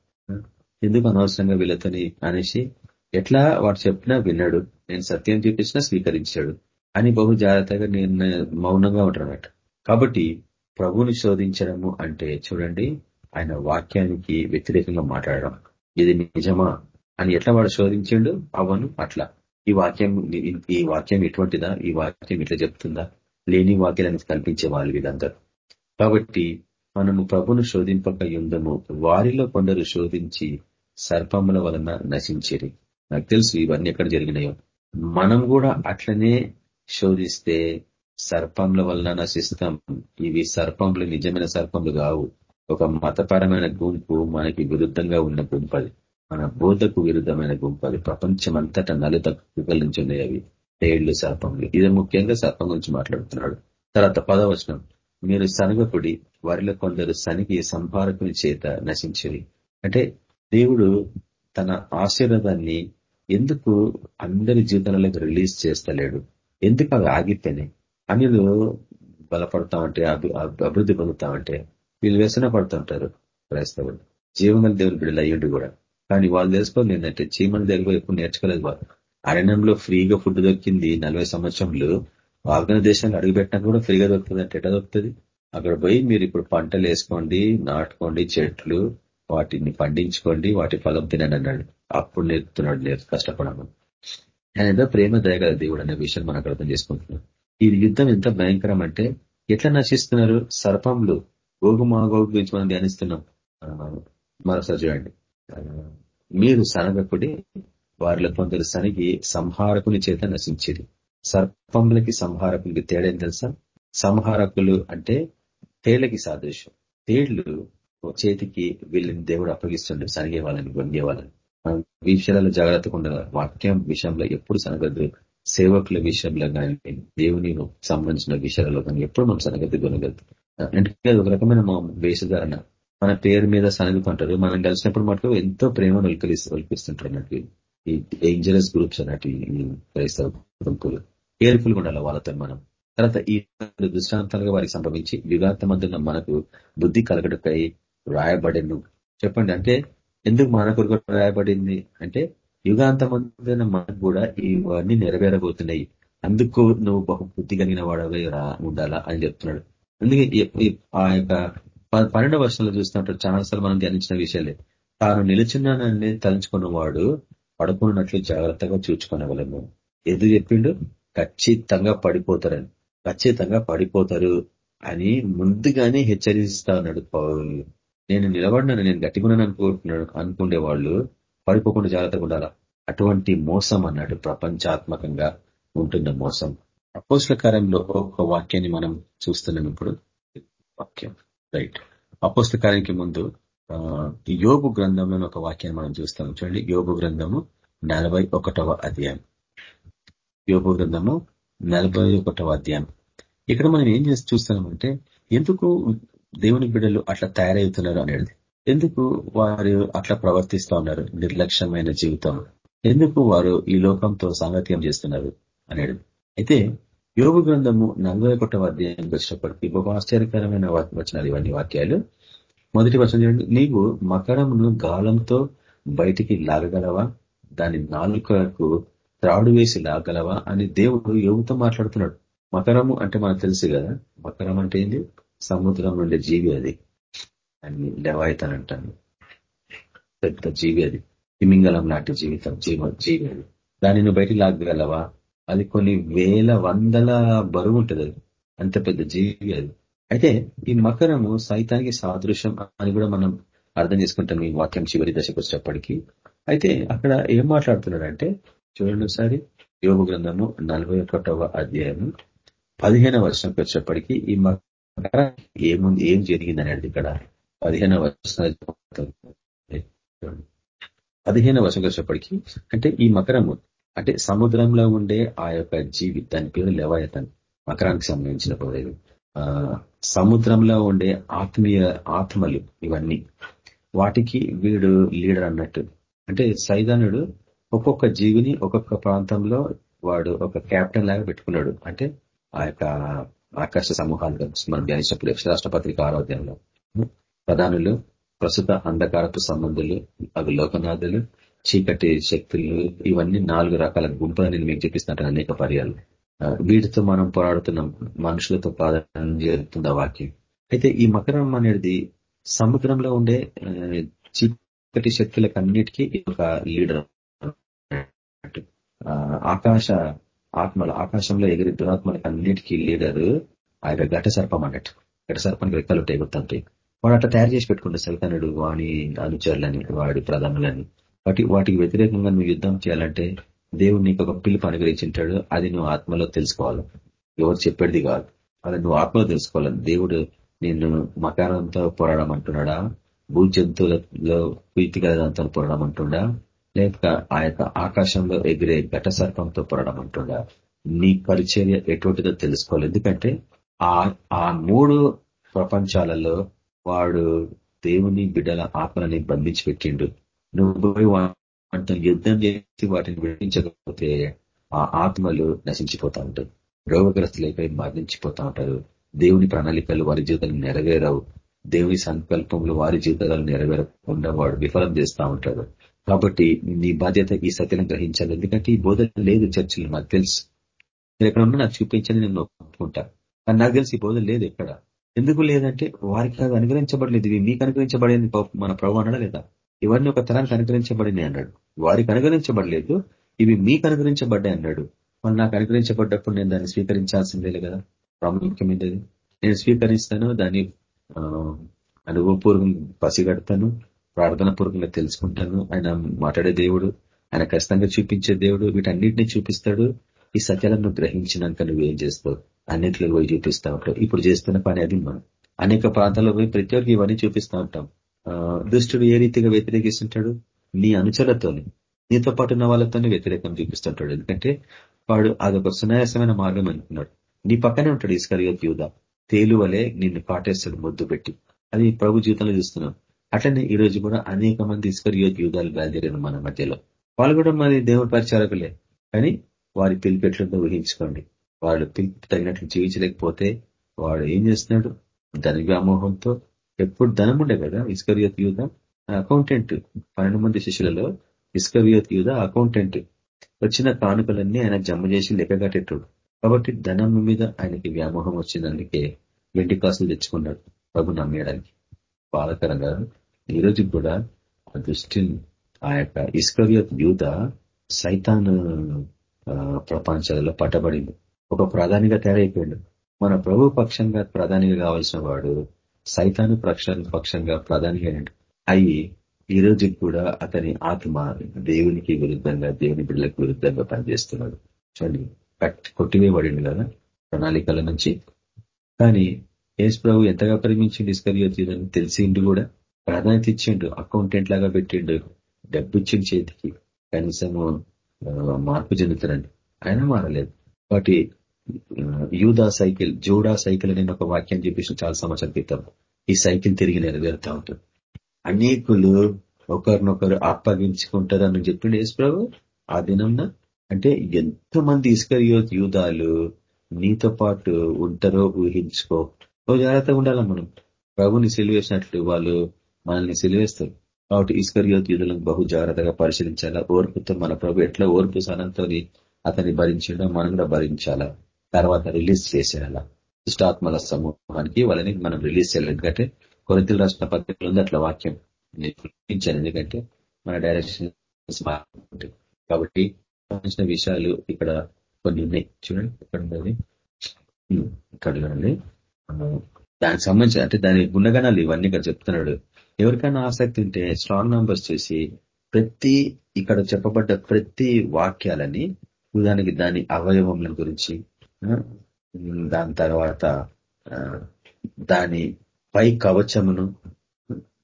ఎందుకు అనవసరంగా వీళ్ళతోని అనేసి ఎట్లా వాడు చెప్పినా విన్నాడు నేను సత్యం చూపించినా స్వీకరించాడు. అని బహు జాగ్రత్తగా నేను మౌనంగా ఉంటానట కాబట్టి ప్రభుని శోధించడము అంటే చూడండి ఆయన వాక్యానికి వ్యతిరేకంగా మాట్లాడడం. ఇది నిజమా? అని ఎట్లా వాడు శోధించిండు అవను అట్లా. ఈ వాక్యం ఈ వాక్యం ఎటువంటిదా? ఈ వాక్యం ఇట్లా చెప్తుందా? లేని వాక్యాలను కల్పించే వాళ్ళు వీళ్ళందరూ కాబట్టి మనము ప్రభును శోధింపక యుందము వారిలో కొందరు శోధించి సర్పముల వలన నశించేది నాకు తెలుసు ఇవన్నీ ఎక్కడ జరిగినాయో. మనం కూడా అట్లనే శోధిస్తే సర్పంల వలన నశిస్తాం. ఇవి సర్పంలు నిజమైన సర్పంలు కావు. ఒక మతపరమైన గుంపు మనకి విరుద్ధంగా ఉన్న గుంపు అది. మన బోధకు విరుద్ధమైన గుంపలు ప్రపంచమంతటా ప్రపంచం అంతటా నలుత నుంచి అవి. ఏళ్ళు సర్పంలు ఇది ముఖ్యంగా సర్పం గురించి మాట్లాడుతున్నాడు. తర్వాత పదవచనం మీరు సనగకుడి వారిలో కొందరు శనికి సంహారకుని చేత నశించేవి అంటే దేవుడు తన ఆశీర్వాదాన్ని ఎందుకు అందరి జీవితంలోకి రిలీజ్ చేస్తలేడు? ఎందుకు అవి ఆగిపోయినాయి? అనిలు బలపడతామంటే అభివృద్ధి పొందుతామంటే వీళ్ళు వ్యసన పడుతుంటారు క్రైస్తవులు. జీవన దేవుని బిడ్డలు అయ్యుండి కూడా. కానీ వాళ్ళు తెలుసుకోవాలి ఏంటంటే చీమల దగ్గర ఎప్పుడు నేర్చుకోలేదు వాళ్ళు. అరణ్యంలో ఫ్రీగా ఫుడ్ దొరికింది నలభై సంవత్సరంలో. వాగ్న దేశాన్ని అడుగుపెట్టినా కూడా ఫ్రీగా దొరుకుతుంది అంటే ఎట్లా దొరుకుతుంది? అక్కడ పోయి మీరు ఇప్పుడు పంటలు వేసుకోండి నాటుకోండి చెట్లు వాటిని పండించుకోండి వాటి ఫలం తినండి అన్నాడు. అప్పుడు నేర్పుతున్నాడు నేర్పు కష్టపడమని ఆయన ఎంతో ప్రేమ దయగల దేవుడు అనే విషయం మనం అర్థం చేసుకుంటున్నాం. ఈ యుద్ధం ఎంత భయంకరం అంటే ఎట్లా నశిస్తున్నారు? సర్పంలు గోగు మాగోగు గురించి మనం ధ్యానిస్తున్నాం. మరోసారి చూడండి. మీరు సనగకుడి వారిలో కొందరు సనిగి సంహారకుని చేత నశించేది సర్పములకి సంహారకులకి తేడా ఏం తెలుసా? సంహారకులు అంటే తేళ్ళకి సాదృశ్యం. తేళ్ళు చేతికి వీళ్ళని దేవుడు అప్పగిస్తుండే సనిగే వాళ్ళని వంగే వాళ్ళని. విషయాలలో జాగ్రత్తగా ఉండాలి. వాక్యం విషయంలో ఎప్పుడు సనగద్దు. సేవకుల విషయంలో కానీ దేవుని సంబంధించిన విషయాలలో కానీ ఎప్పుడు మనం సనగద్దు కొనగద్దు అంటే ఒక రకమైన వేషధారణ. మన పేరు మీద సనగుతుంటారు మనం కలిసినప్పుడు మటుకు ఎంతో ప్రేమ ఒలికలి ఒలిపిస్తుంటారు అన్నట్టు ఈ డేంజరస్ గ్రూప్స్ అన్నట్టు ఈ క్రైస్తవ గుంపులు కేర్ఫుల్గా ఉండాలి వాళ్ళతో మనం. తర్వాత ఈ దృష్టాంతాలుగా వారికి సంభవించి యుగాంతమందున మనకు బుద్ధి కలగడకై రాయబడెను. చెప్పండి అంటే ఎందుకు మన కొరకు రాయబడింది? అంటే యుగాంతమందున మనకు కూడా ఇవన్నీ నెరవేరబోతున్నాయి. అందుకు నువ్వు బహు బుద్ధి కలిగిన వాడవే రా ఉండాలా అని చెప్తున్నాడు. అందుకే ఆ యొక్క పన్నెండు వర్షంలో చూస్తున్నట్టు చాలాసార్లు మనం ధ్యానించిన విషయాలే. తాను నిలుచున్నానని తలుచుకున్నవాడు పడుకున్నట్లు జాగ్రత్తగా చూచుకోనగలము ఎందుకు చెప్పిండు? ఖచ్చితంగా పడిపోతారని. ఖచ్చితంగా పడిపోతారు అని ముందుగానే హెచ్చరిస్తా ఉన్నాడు నేను నిలబడినాను నేను గట్టిగున్నాను అనుకుంటున్నాడు అనుకునే వాళ్ళు పడిపోకుండా జాగ్రత్తగా ఉండాలా? అటువంటి మోసం అన్నాడు. ప్రపంచాత్మకంగా ఉంటున్న మోసం. అపోష్ల కార్యంలో ఒక వాక్యాన్ని మనం చూస్తున్నాం ఇప్పుడు. వాక్యం. రైట్ అపోస్ల కార్యానికి ముందు యోగు గ్రంథంలో ఒక వాక్యాన్ని మనం చూస్తాం. చూడండి. యోగు గ్రంథము నలభై అధ్యాయం. యోగు గ్రంథము నలభై అధ్యాయం. ఇక్కడ మనం ఏం చేసి చూస్తున్నామంటే ఎందుకు దేవుని బిడ్డలు అట్లా తయారవుతున్నారు అనేది. ఎందుకు వారు అట్లా ప్రవర్తిస్తూ ఉన్నారు? నిర్లక్ష్యమైన జీవితం. ఎందుకు వారు ఈ లోకంతో సాంగత్యం చేస్తున్నారు అనేది. అయితే యోగు గ్రంథము నలభై ఒకటవ అధ్యాయం వచ్చినప్పటికీ బహు ఆశ్చర్యకరమైన వచనాలు ఇవన్నీ వాక్యాలు. మొదటి వచనం చూడండి. నీవు మకరమును గాలంతో బయటికి లాగగలవా? దాని నాలుకకు త్రాడు వేసి లాగలవా? అని దేవుడు యోగుతో మాట్లాడుతున్నాడు. మకరము అంటే మనకు తెలుసు కదా. మకరం అంటే ఏంది? సముద్రం నుండి జీవి అది. అని లెవాయితన్ అంటాను పెద్ద జీవి అది. తిమింగళం లాంటి జీవితం. జీవ జీవి అది. దాన్ని నువ్వు బయటికి లాగగలవా? అది కొన్ని వేల వందల బరువు ఉంటుంది అది. అంత పెద్ద జీవి అది. అయితే ఈ మకరము సైతానికి సాదృశ్యం అని కూడా మనం అర్థం చేసుకుంటాం ఈ వాక్యం చివరి దశకు వచ్చేటప్పటికి. అయితే అక్కడ ఏం మాట్లాడుతున్నాడంటే చూడండి ఒకసారి యోగ గ్రంథము నలభై ఒకటవ అధ్యాయము పదిహేన వర్షంకి వచ్చేప్పటికీ ఈ మకర ఏముంది ఏం జరిగింది అనేది ఇక్కడ పదిహేన వర్షం పదిహేన వర్షంకి వచ్చేప్పటికీ అంటే ఈ మకరము అంటే సముద్రంలో ఉండే ఆ యొక్క జీవి దాని పేరు లెవాయతన్ మకరానికి సంబంధించిన పదవి ఆ సముద్రంలో ఉండే ఆత్మీయ ఆత్మలు ఇవన్నీ. వాటికి వీడు లీడర్ అన్నట్టు. అంటే సైదానుడు ఒక్కొక్క జీవిని ఒక్కొక్క ప్రాంతంలో వాడు ఒక క్యాప్టెన్ లాగా పెట్టుకున్నాడు. అంటే ఆ యొక్క ఆకాశ సమూహాలు మనం ధ్యానించినప్పుడు రాష్ట్రపత్రిక ఆరోగ్యంలో ప్రధానులు ప్రస్తుత అంధకారపు సంబంధులు అవి లోకనాథులు చీకటి శక్తులు ఇవన్నీ నాలుగు రకాల గుంపులు నేను మీకు చూపిస్తున్నట్టు అనేక పర్యాలు. వీటితో మనం పోరాడుతున్నాం మనుషులతో ప్రాధాన్యం చేరుతుంది ఆ వాక్యం. అయితే ఈ మకరం అనేది సముద్రంలో ఉండే చీకటి శక్తులకు అన్నిటికీ ఒక లీడర్ ఆకాశ ఆత్మల ఆకాశంలో ఎగిరి దురాత్మలకు అన్నిటికీ లీడర్ ఆ యొక్క ఘట సర్పం అన్నట్టు. ఘట సర్పానికి రెక్కలు ఎగురుతుంటాయి వాడు అట్లా తయారు చేసి పెట్టుకుంటాడు సెల్కనుడు వాణి అనుచరులని వాడి ప్రధానులని. వాటి వాటికి వ్యతిరేకంగా నువ్వు యుద్ధం చేయాలంటే దేవుడు నీకు ఒక పిలుపు అనుగ్రహించింటాడు. అది నువ్వు ఆత్మలో తెలుసుకోవాలి. ఎవరు చెప్పేది కాదు. అది నువ్వు ఆత్మలో తెలుసుకోవాలి. దేవుడు నిన్ను మకారంతో పోరాడమంటున్నాడా? భూ జంతువులలో ప్రీతి గలదంతో పోరాడమంటుండా లేక ఆ యొక్క ఆకాశంలో ఎగిరే ఘట సర్పంతో పోరాడమంటుండా నీ పరిచర్య ఎటువంటిదో తెలుసుకోవాలి. ఎందుకంటే ఆ ఆ మూడు ప్రపంచాలలో వాడు దేవుని బిడ్డల ఆత్మలని బంధించి పెట్టిండు నువ్వు వాటితో యుద్ధం చేసి వాటిని విడిపించకపోతే ఆ ఆత్మలు నశించిపోతా ఉంటాయి. రోగగ్రస్తులైపోయి మరణించిపోతా ఉంటారు. దేవుని ప్రణాళికలు వారి జీవితాలు నెరవేరవు. దేవుని సంకల్పములు వారి జీవితాలు నెరవేరకుండా వాడు విఫలం చేస్తూ ఉంటాడు. కాబట్టి నీ బాధ్యత ఈ సత్యం గ్రహించాలి. ఎందుకంటే ఈ బోధ లేదు చర్చలు నాకు తెలుసు. ఎక్కడ ఉన్నా నాకు చూపించని నేను ఒప్పుకుంటా. కానీ నాకు తెలిసి ఈ బోధ లేదు ఎక్కడ. ఎందుకు లేదంటే వారికి అది అనుగ్రహించబడలేదు మీకు అనుగ్రహించబడేది మన ప్రభు అనడా లేదా ఇవన్నీ ఒక తరానికి అనుగ్రహించబడినాయి అన్నాడు. వారికి అనుగ్రహించబడలేదు ఇవి మీకు అనుగ్రహించబడ్డాయి అన్నాడు. మరి నాకు అనుగ్రహించబడ్డప్పుడు నేను దాన్ని స్వీకరించాల్సిందే కదా? ప్రాముఖ్యమైనది నేను స్వీకరిస్తాను దాన్ని అనుభవపూర్వకంగా పసిగడతాను ప్రార్థన పూర్వకంగా తెలుసుకుంటాను. ఆయన మాట్లాడే దేవుడు ఆయన ఖచ్చితంగా చూపించే దేవుడు వీటన్నిటిని చూపిస్తాడు. ఈ సత్యాలను గ్రహించినాక నువ్వేం చేస్తావు? అన్నింటిలో పోయి చూపిస్తా ఉంటావు. ఇప్పుడు చేస్తున్న పని అది మనం. అనేక ప్రాంతాల్లో పోయి ప్రతి ఒక్కరికి ఇవన్నీ చూపిస్తూ ఉంటాం. దుష్టుడు ఏ రీతిగా వ్యతిరేకిస్తుంటాడు? నీ అనుచరులతోని. నీతో పాటు ఉన్న వాళ్ళతోనే వ్యతిరేకం చూపిస్తుంటాడు. ఎందుకంటే వాడు అదొక సునాయాసమైన మార్గం అనుకున్నాడు. నీ పక్కనే ఉంటాడు ఇస్కరియోత్ యూధ తేలువలే నిన్ను కాటేస్తాడు ముద్దు పెట్టి. అది ప్రభు జీవితంలో చూస్తున్నాం. అట్లనే ఈ రోజు కూడా అనేక మంది ఇస్కరియోత్ యూధాలు బయలుదేరారు మన మధ్యలో. వాళ్ళు కూడా మరి దేవుడి పరిచారకులే. కానీ వారి పిలిపెట్లతో ఊహించుకోండి. వాళ్ళు పిలిపి తగినట్లు జీవించలేకపోతే వాడు ఏం చేస్తున్నాడు? ధన వ్యామోహంతో ఎప్పుడు ధనం ఉండే కదా ఇస్కరియోత్ యూధ అకౌంటెంట్ పన్నెండు మంది శిష్యులలో ఇస్కరియోత్ యూధ అకౌంటెంట్ వచ్చిన కానుకలన్నీ ఆయన జమ చేసి లెక్కగట్టేటోడు. కాబట్టి ధనం మీద ఆయనకి వ్యామోహం వచ్చింది అందుకే వెండి కాసులు తెచ్చుకున్నాడు. ప్రభు నమ్మేయడానికి. బాధకరంగా ఈరోజు కూడా ఆ దృష్టి ఆ యొక్క ఇస్కరియోత్ యూధ సైతాన్ ప్రపంచాలలో పట్టబడింది ఒక ప్రధానిగా తయారైపోయాడు. మన ప్రభు పక్షంగా ప్రధానిగా కావాల్సిన వాడు సైతాను పక్షంగా ప్రధానిగా అయ్యి ఈ రోజు కూడా అతని ఆత్మ దేవునికి విరుద్ధంగా దేవుని బిడ్డలకు విరుద్ధంగా పనిచేస్తున్నాడు. చూడండి కొట్టివేయబడింది కదా ప్రణాళికల నుంచి. కానీ యేసు ప్రభు ఎంతగా ప్రేమించిండు ఇస్కరియోతీదని తెలిసిండు కూడా. ప్రాధాన్యత ఇచ్చిండు అకౌంటెంట్ లాగా పెట్టిండు. డబ్బు ఇచ్చిండు చేతికి. కనీసము మార్పు చెందుతారండి. ఆయన మారలేదు. కాబట్టి యూదా సైకిల్ జోడా సైకిల్ అనే ఒక వాక్యం చూపించిన చాలా సంవత్సరాల క్రితం. ఈ సైకిల్ తిరిగి నెరవేరుతా ఉంటుంది అనేకులు ఒకరినొకరు అప్పగించుకుంటారని చెప్పిండు యేసు ప్రభు ఆ దినంన. అంటే ఎంతో మంది యూదాలు నీతో పాటు ఉంటారో ఊహించుకో. ఓ జాగ్రత్తగా ఉండాలి మనం? ప్రభుని సిలివేసినట్లు వాళ్ళు మనల్ని సిలివేస్తారు. కాబట్టి ఇస్కరియోత్ యూదులను బహు జాగ్రత్తగా పరిశీలించాలా? ఓర్పుతో మన ప్రభు ఎట్లా ఓర్పు సనంతో అతన్ని భరించడం మనం కూడా భరించాలా? తర్వాత రిలీజ్ చేసేయాలా దుష్టాత్మల సమూహానికి వాళ్ళని మనం రిలీజ్ చేయాలి. ఎందుకంటే కొరింతలు రాసిన పత్రికలు ఉంది అట్లా వాక్యం నేను ఎందుకంటే మన డైరెక్షన్ కాబట్టి సంబంధించిన విషయాలు ఇక్కడ కొన్ని ఉన్నాయి. చూడండి ఇక్కడ ఉన్నది? ఇక్కడ చూడండి. దానికి సంబంధించి అంటే దాని గుణగణాలు ఇవన్నీ ఇక్కడ చెప్తున్నాడు. ఎవరికైనా ఆసక్తి ఉంటే స్ట్రాంగ్ నంబర్స్ చూసి ప్రతి ఇక్కడ చెప్పబడ్డ ప్రతి వాక్యాలని ఉదాహరణకి దాని అవయవముల గురించి దాని తర్వాత దాని పై కవచమును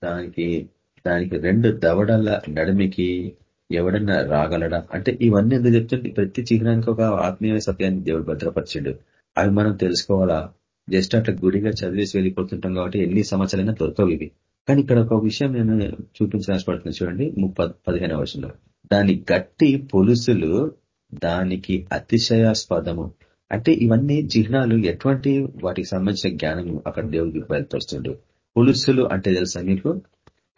దానికి దానికి రెండు దవడల నడిమికి ఎవడన్నా రాగలడా? అంటే ఇవన్నీ ఎందుకు చెప్తుంటే ప్రతి చిహ్నానికి ఒక ఆత్మీయ సత్యాన్ని దేవుడు భద్రపరిచిండు. అవి మనం తెలుసుకోవాలా? జస్ట్ అట్లా గుడిగా చదివేసి వెళ్ళిపోతుంటాం కాబట్టి ఎన్ని సంవత్సరాలైనా దొరకవు ఇవి. కానీ ఇక్కడ ఒక విషయం నేను చూపించిన చూడండి ముప్ప పదిహేనవ వర్షంలో దాని గట్టి పొలుసులు దానికి అతిశయాస్పదము. అంటే ఇవన్నీ చిహ్నాలు ఎటువంటి వాటికి సంబంధించిన జ్ఞానం అక్కడ దేవుడికి బయలుపరుస్తుండ్రు పులుసులు అంటే తెలుసా మీకు?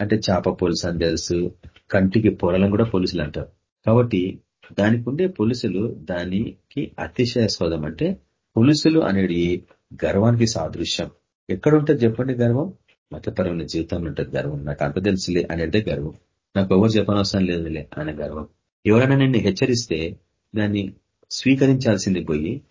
అంటే చేప పులుసు అని తెలుసు కంటికి పొరలను కూడా పులుసులు అంటారు. కాబట్టి దానికి ఉండే పులుసులు దానికి అతిశయాస్పదం అంటే పులుసులు అనేది గర్వానికి సాదృశ్యం. ఎక్కడ ఉంటుంది చెప్పండి గర్వం? మతపరమైన జీవితంలో ఉంటుంది గర్వం. నాకు అంత తెలుసులే అనేదే గర్వం. నాకు ఎవరు చెప్పనవసరం లేదులే అనే గర్వం. ఎవరైనా నిన్ను హెచ్చరిస్తే దాన్ని స్వీకరించాల్సింది పోయి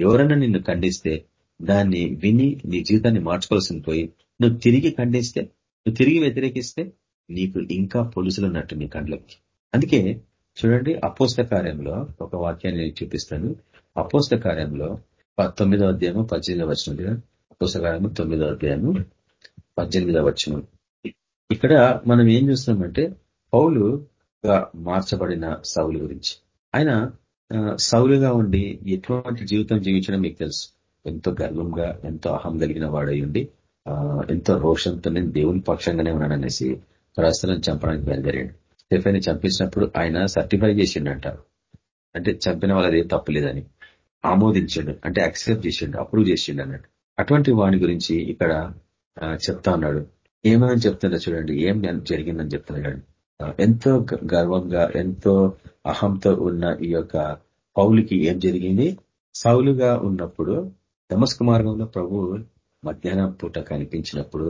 ఎవరైనా నిన్ను ఖండిస్తే దాన్ని విని నీ జీవితాన్ని మార్చుకోవాల్సింది పోయి నువ్వు తిరిగి ఖండిస్తే నువ్వు తిరిగి వ్యతిరేకిస్తే నీకు ఇంకా పొలుసులు ఉన్నట్టు నీ కండ్లకి. అందుకే చూడండి అపోస్త కార్యంలో ఒక వాక్యాన్ని నేను చూపిస్తాను. అపోస్త కార్యంలో తొమ్మిదో అధ్యాయము పద్దెనిమిదో వచ్చిన అపోస్త కార్యము తొమ్మిదో అధ్యాయము పద్దెనిమిదో వచ్చిన ఇక్కడ మనం ఏం చూస్తున్నామంటే పౌలుగా మార్చబడిన సౌలు గురించి. ఆయన సౌలుగా ఉండి ఎటువంటి జీవితం జీవించడం మీకు తెలుసు. ఎంతో గర్వంగా ఎంతో అహం కలిగిన వాడయ్యండి ఎంతో రోషంతో నేను దేవుని పక్షంగానే ఉన్నాననేసి ప్రస్తుతం చంపడానికి బయలుదేరాడు. స్టెఫెన్ చంపించినప్పుడు ఆయన సర్టిఫై చేసిండంట. అంటే చంపిన వాళ్ళది ఏం తప్పులేదని ఆమోదించండు. అంటే అక్సెప్ట్ చేసిండు అప్రూవ్ చేసిండు అన్నట్టు. అటువంటి వాని గురించి ఇక్కడ చెప్తా ఉన్నాడు. ఏమని చెప్తున్నా చూడండి. ఏం జరిగిందని చెప్తున్నాడు. ఎంతో గర్వంగా ఎంతో అహంతో ఉన్న ఈ యొక్క పౌలికి ఏం జరిగింది? సౌలుగా ఉన్నప్పుడు దమస్క మార్గంలో ప్రభు మధ్యాహ్నం పూట కనిపించినప్పుడు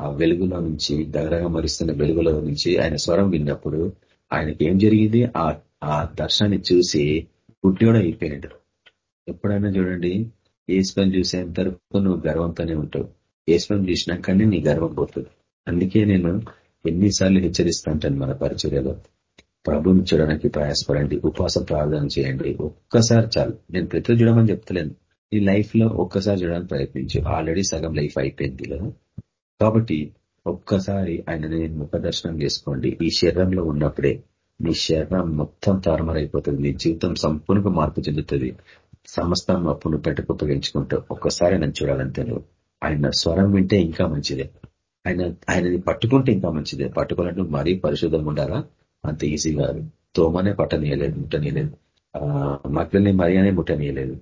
ఆ వెలుగులో నుంచి దగ్గరగా మరుస్తున్న వెలుగులో నుంచి ఆయన స్వరం విన్నప్పుడు ఆయనకి ఏం జరిగింది? ఆ ఆ దర్శనాన్ని చూసి గుడ్డియోడ అయిపోయాడు ఎప్పుడైనా చూడండి ఏసుకొని చూసేంత వరకు నువ్వు గర్వంతోనే ఉంటావు. ఏసుకొని చూసినాకనే నీ గర్వం పోతుంది. అందుకే నేను ఎన్నిసార్లు హెచ్చరిస్తాంటాను మన పరిచర్యలో. ప్రభుని చూడడానికి ప్రయాసపడండి ఉపవాస ప్రార్థన చేయండి. ఒక్కసారి చాలు. నేను ప్రతి చూడమని చెప్తలేను. ఈ లైఫ్లో ఒక్కసారి చూడడానికి ప్రయత్నించు. ఆల్రెడీ సగం లైఫ్ అయిపోయింది ఇలా కాబట్టి ఒక్కసారి ఆయన ముఖ దర్శనం చేసుకోండి. ఈ శరీరంలో ఉన్నప్పుడే నీ శరీరం మొత్తం తారుమారైపోతుంది. నీ జీవితం సంపూర్ణంగా మార్పు చెందుతుంది. సమస్తం అప్పును పెట్టుకుపగించుకుంటావు ఒక్కసారి నన్ను చూడాలంతే ఆయన స్వరం వింటే ఇంకా మంచిదే. ఆయన ఆయనని పట్టుకుంటే ఇంకా మంచిదే. పట్టుకోవాలంటే మరీ పరిశుద్ధంగా ఉండాలా? అంత ఈజీ కాదు. తోమనే పట్టనీయలేదు ముట్టనీయలేదు. ఆ మరి అనే ముట్టనీయలేదు.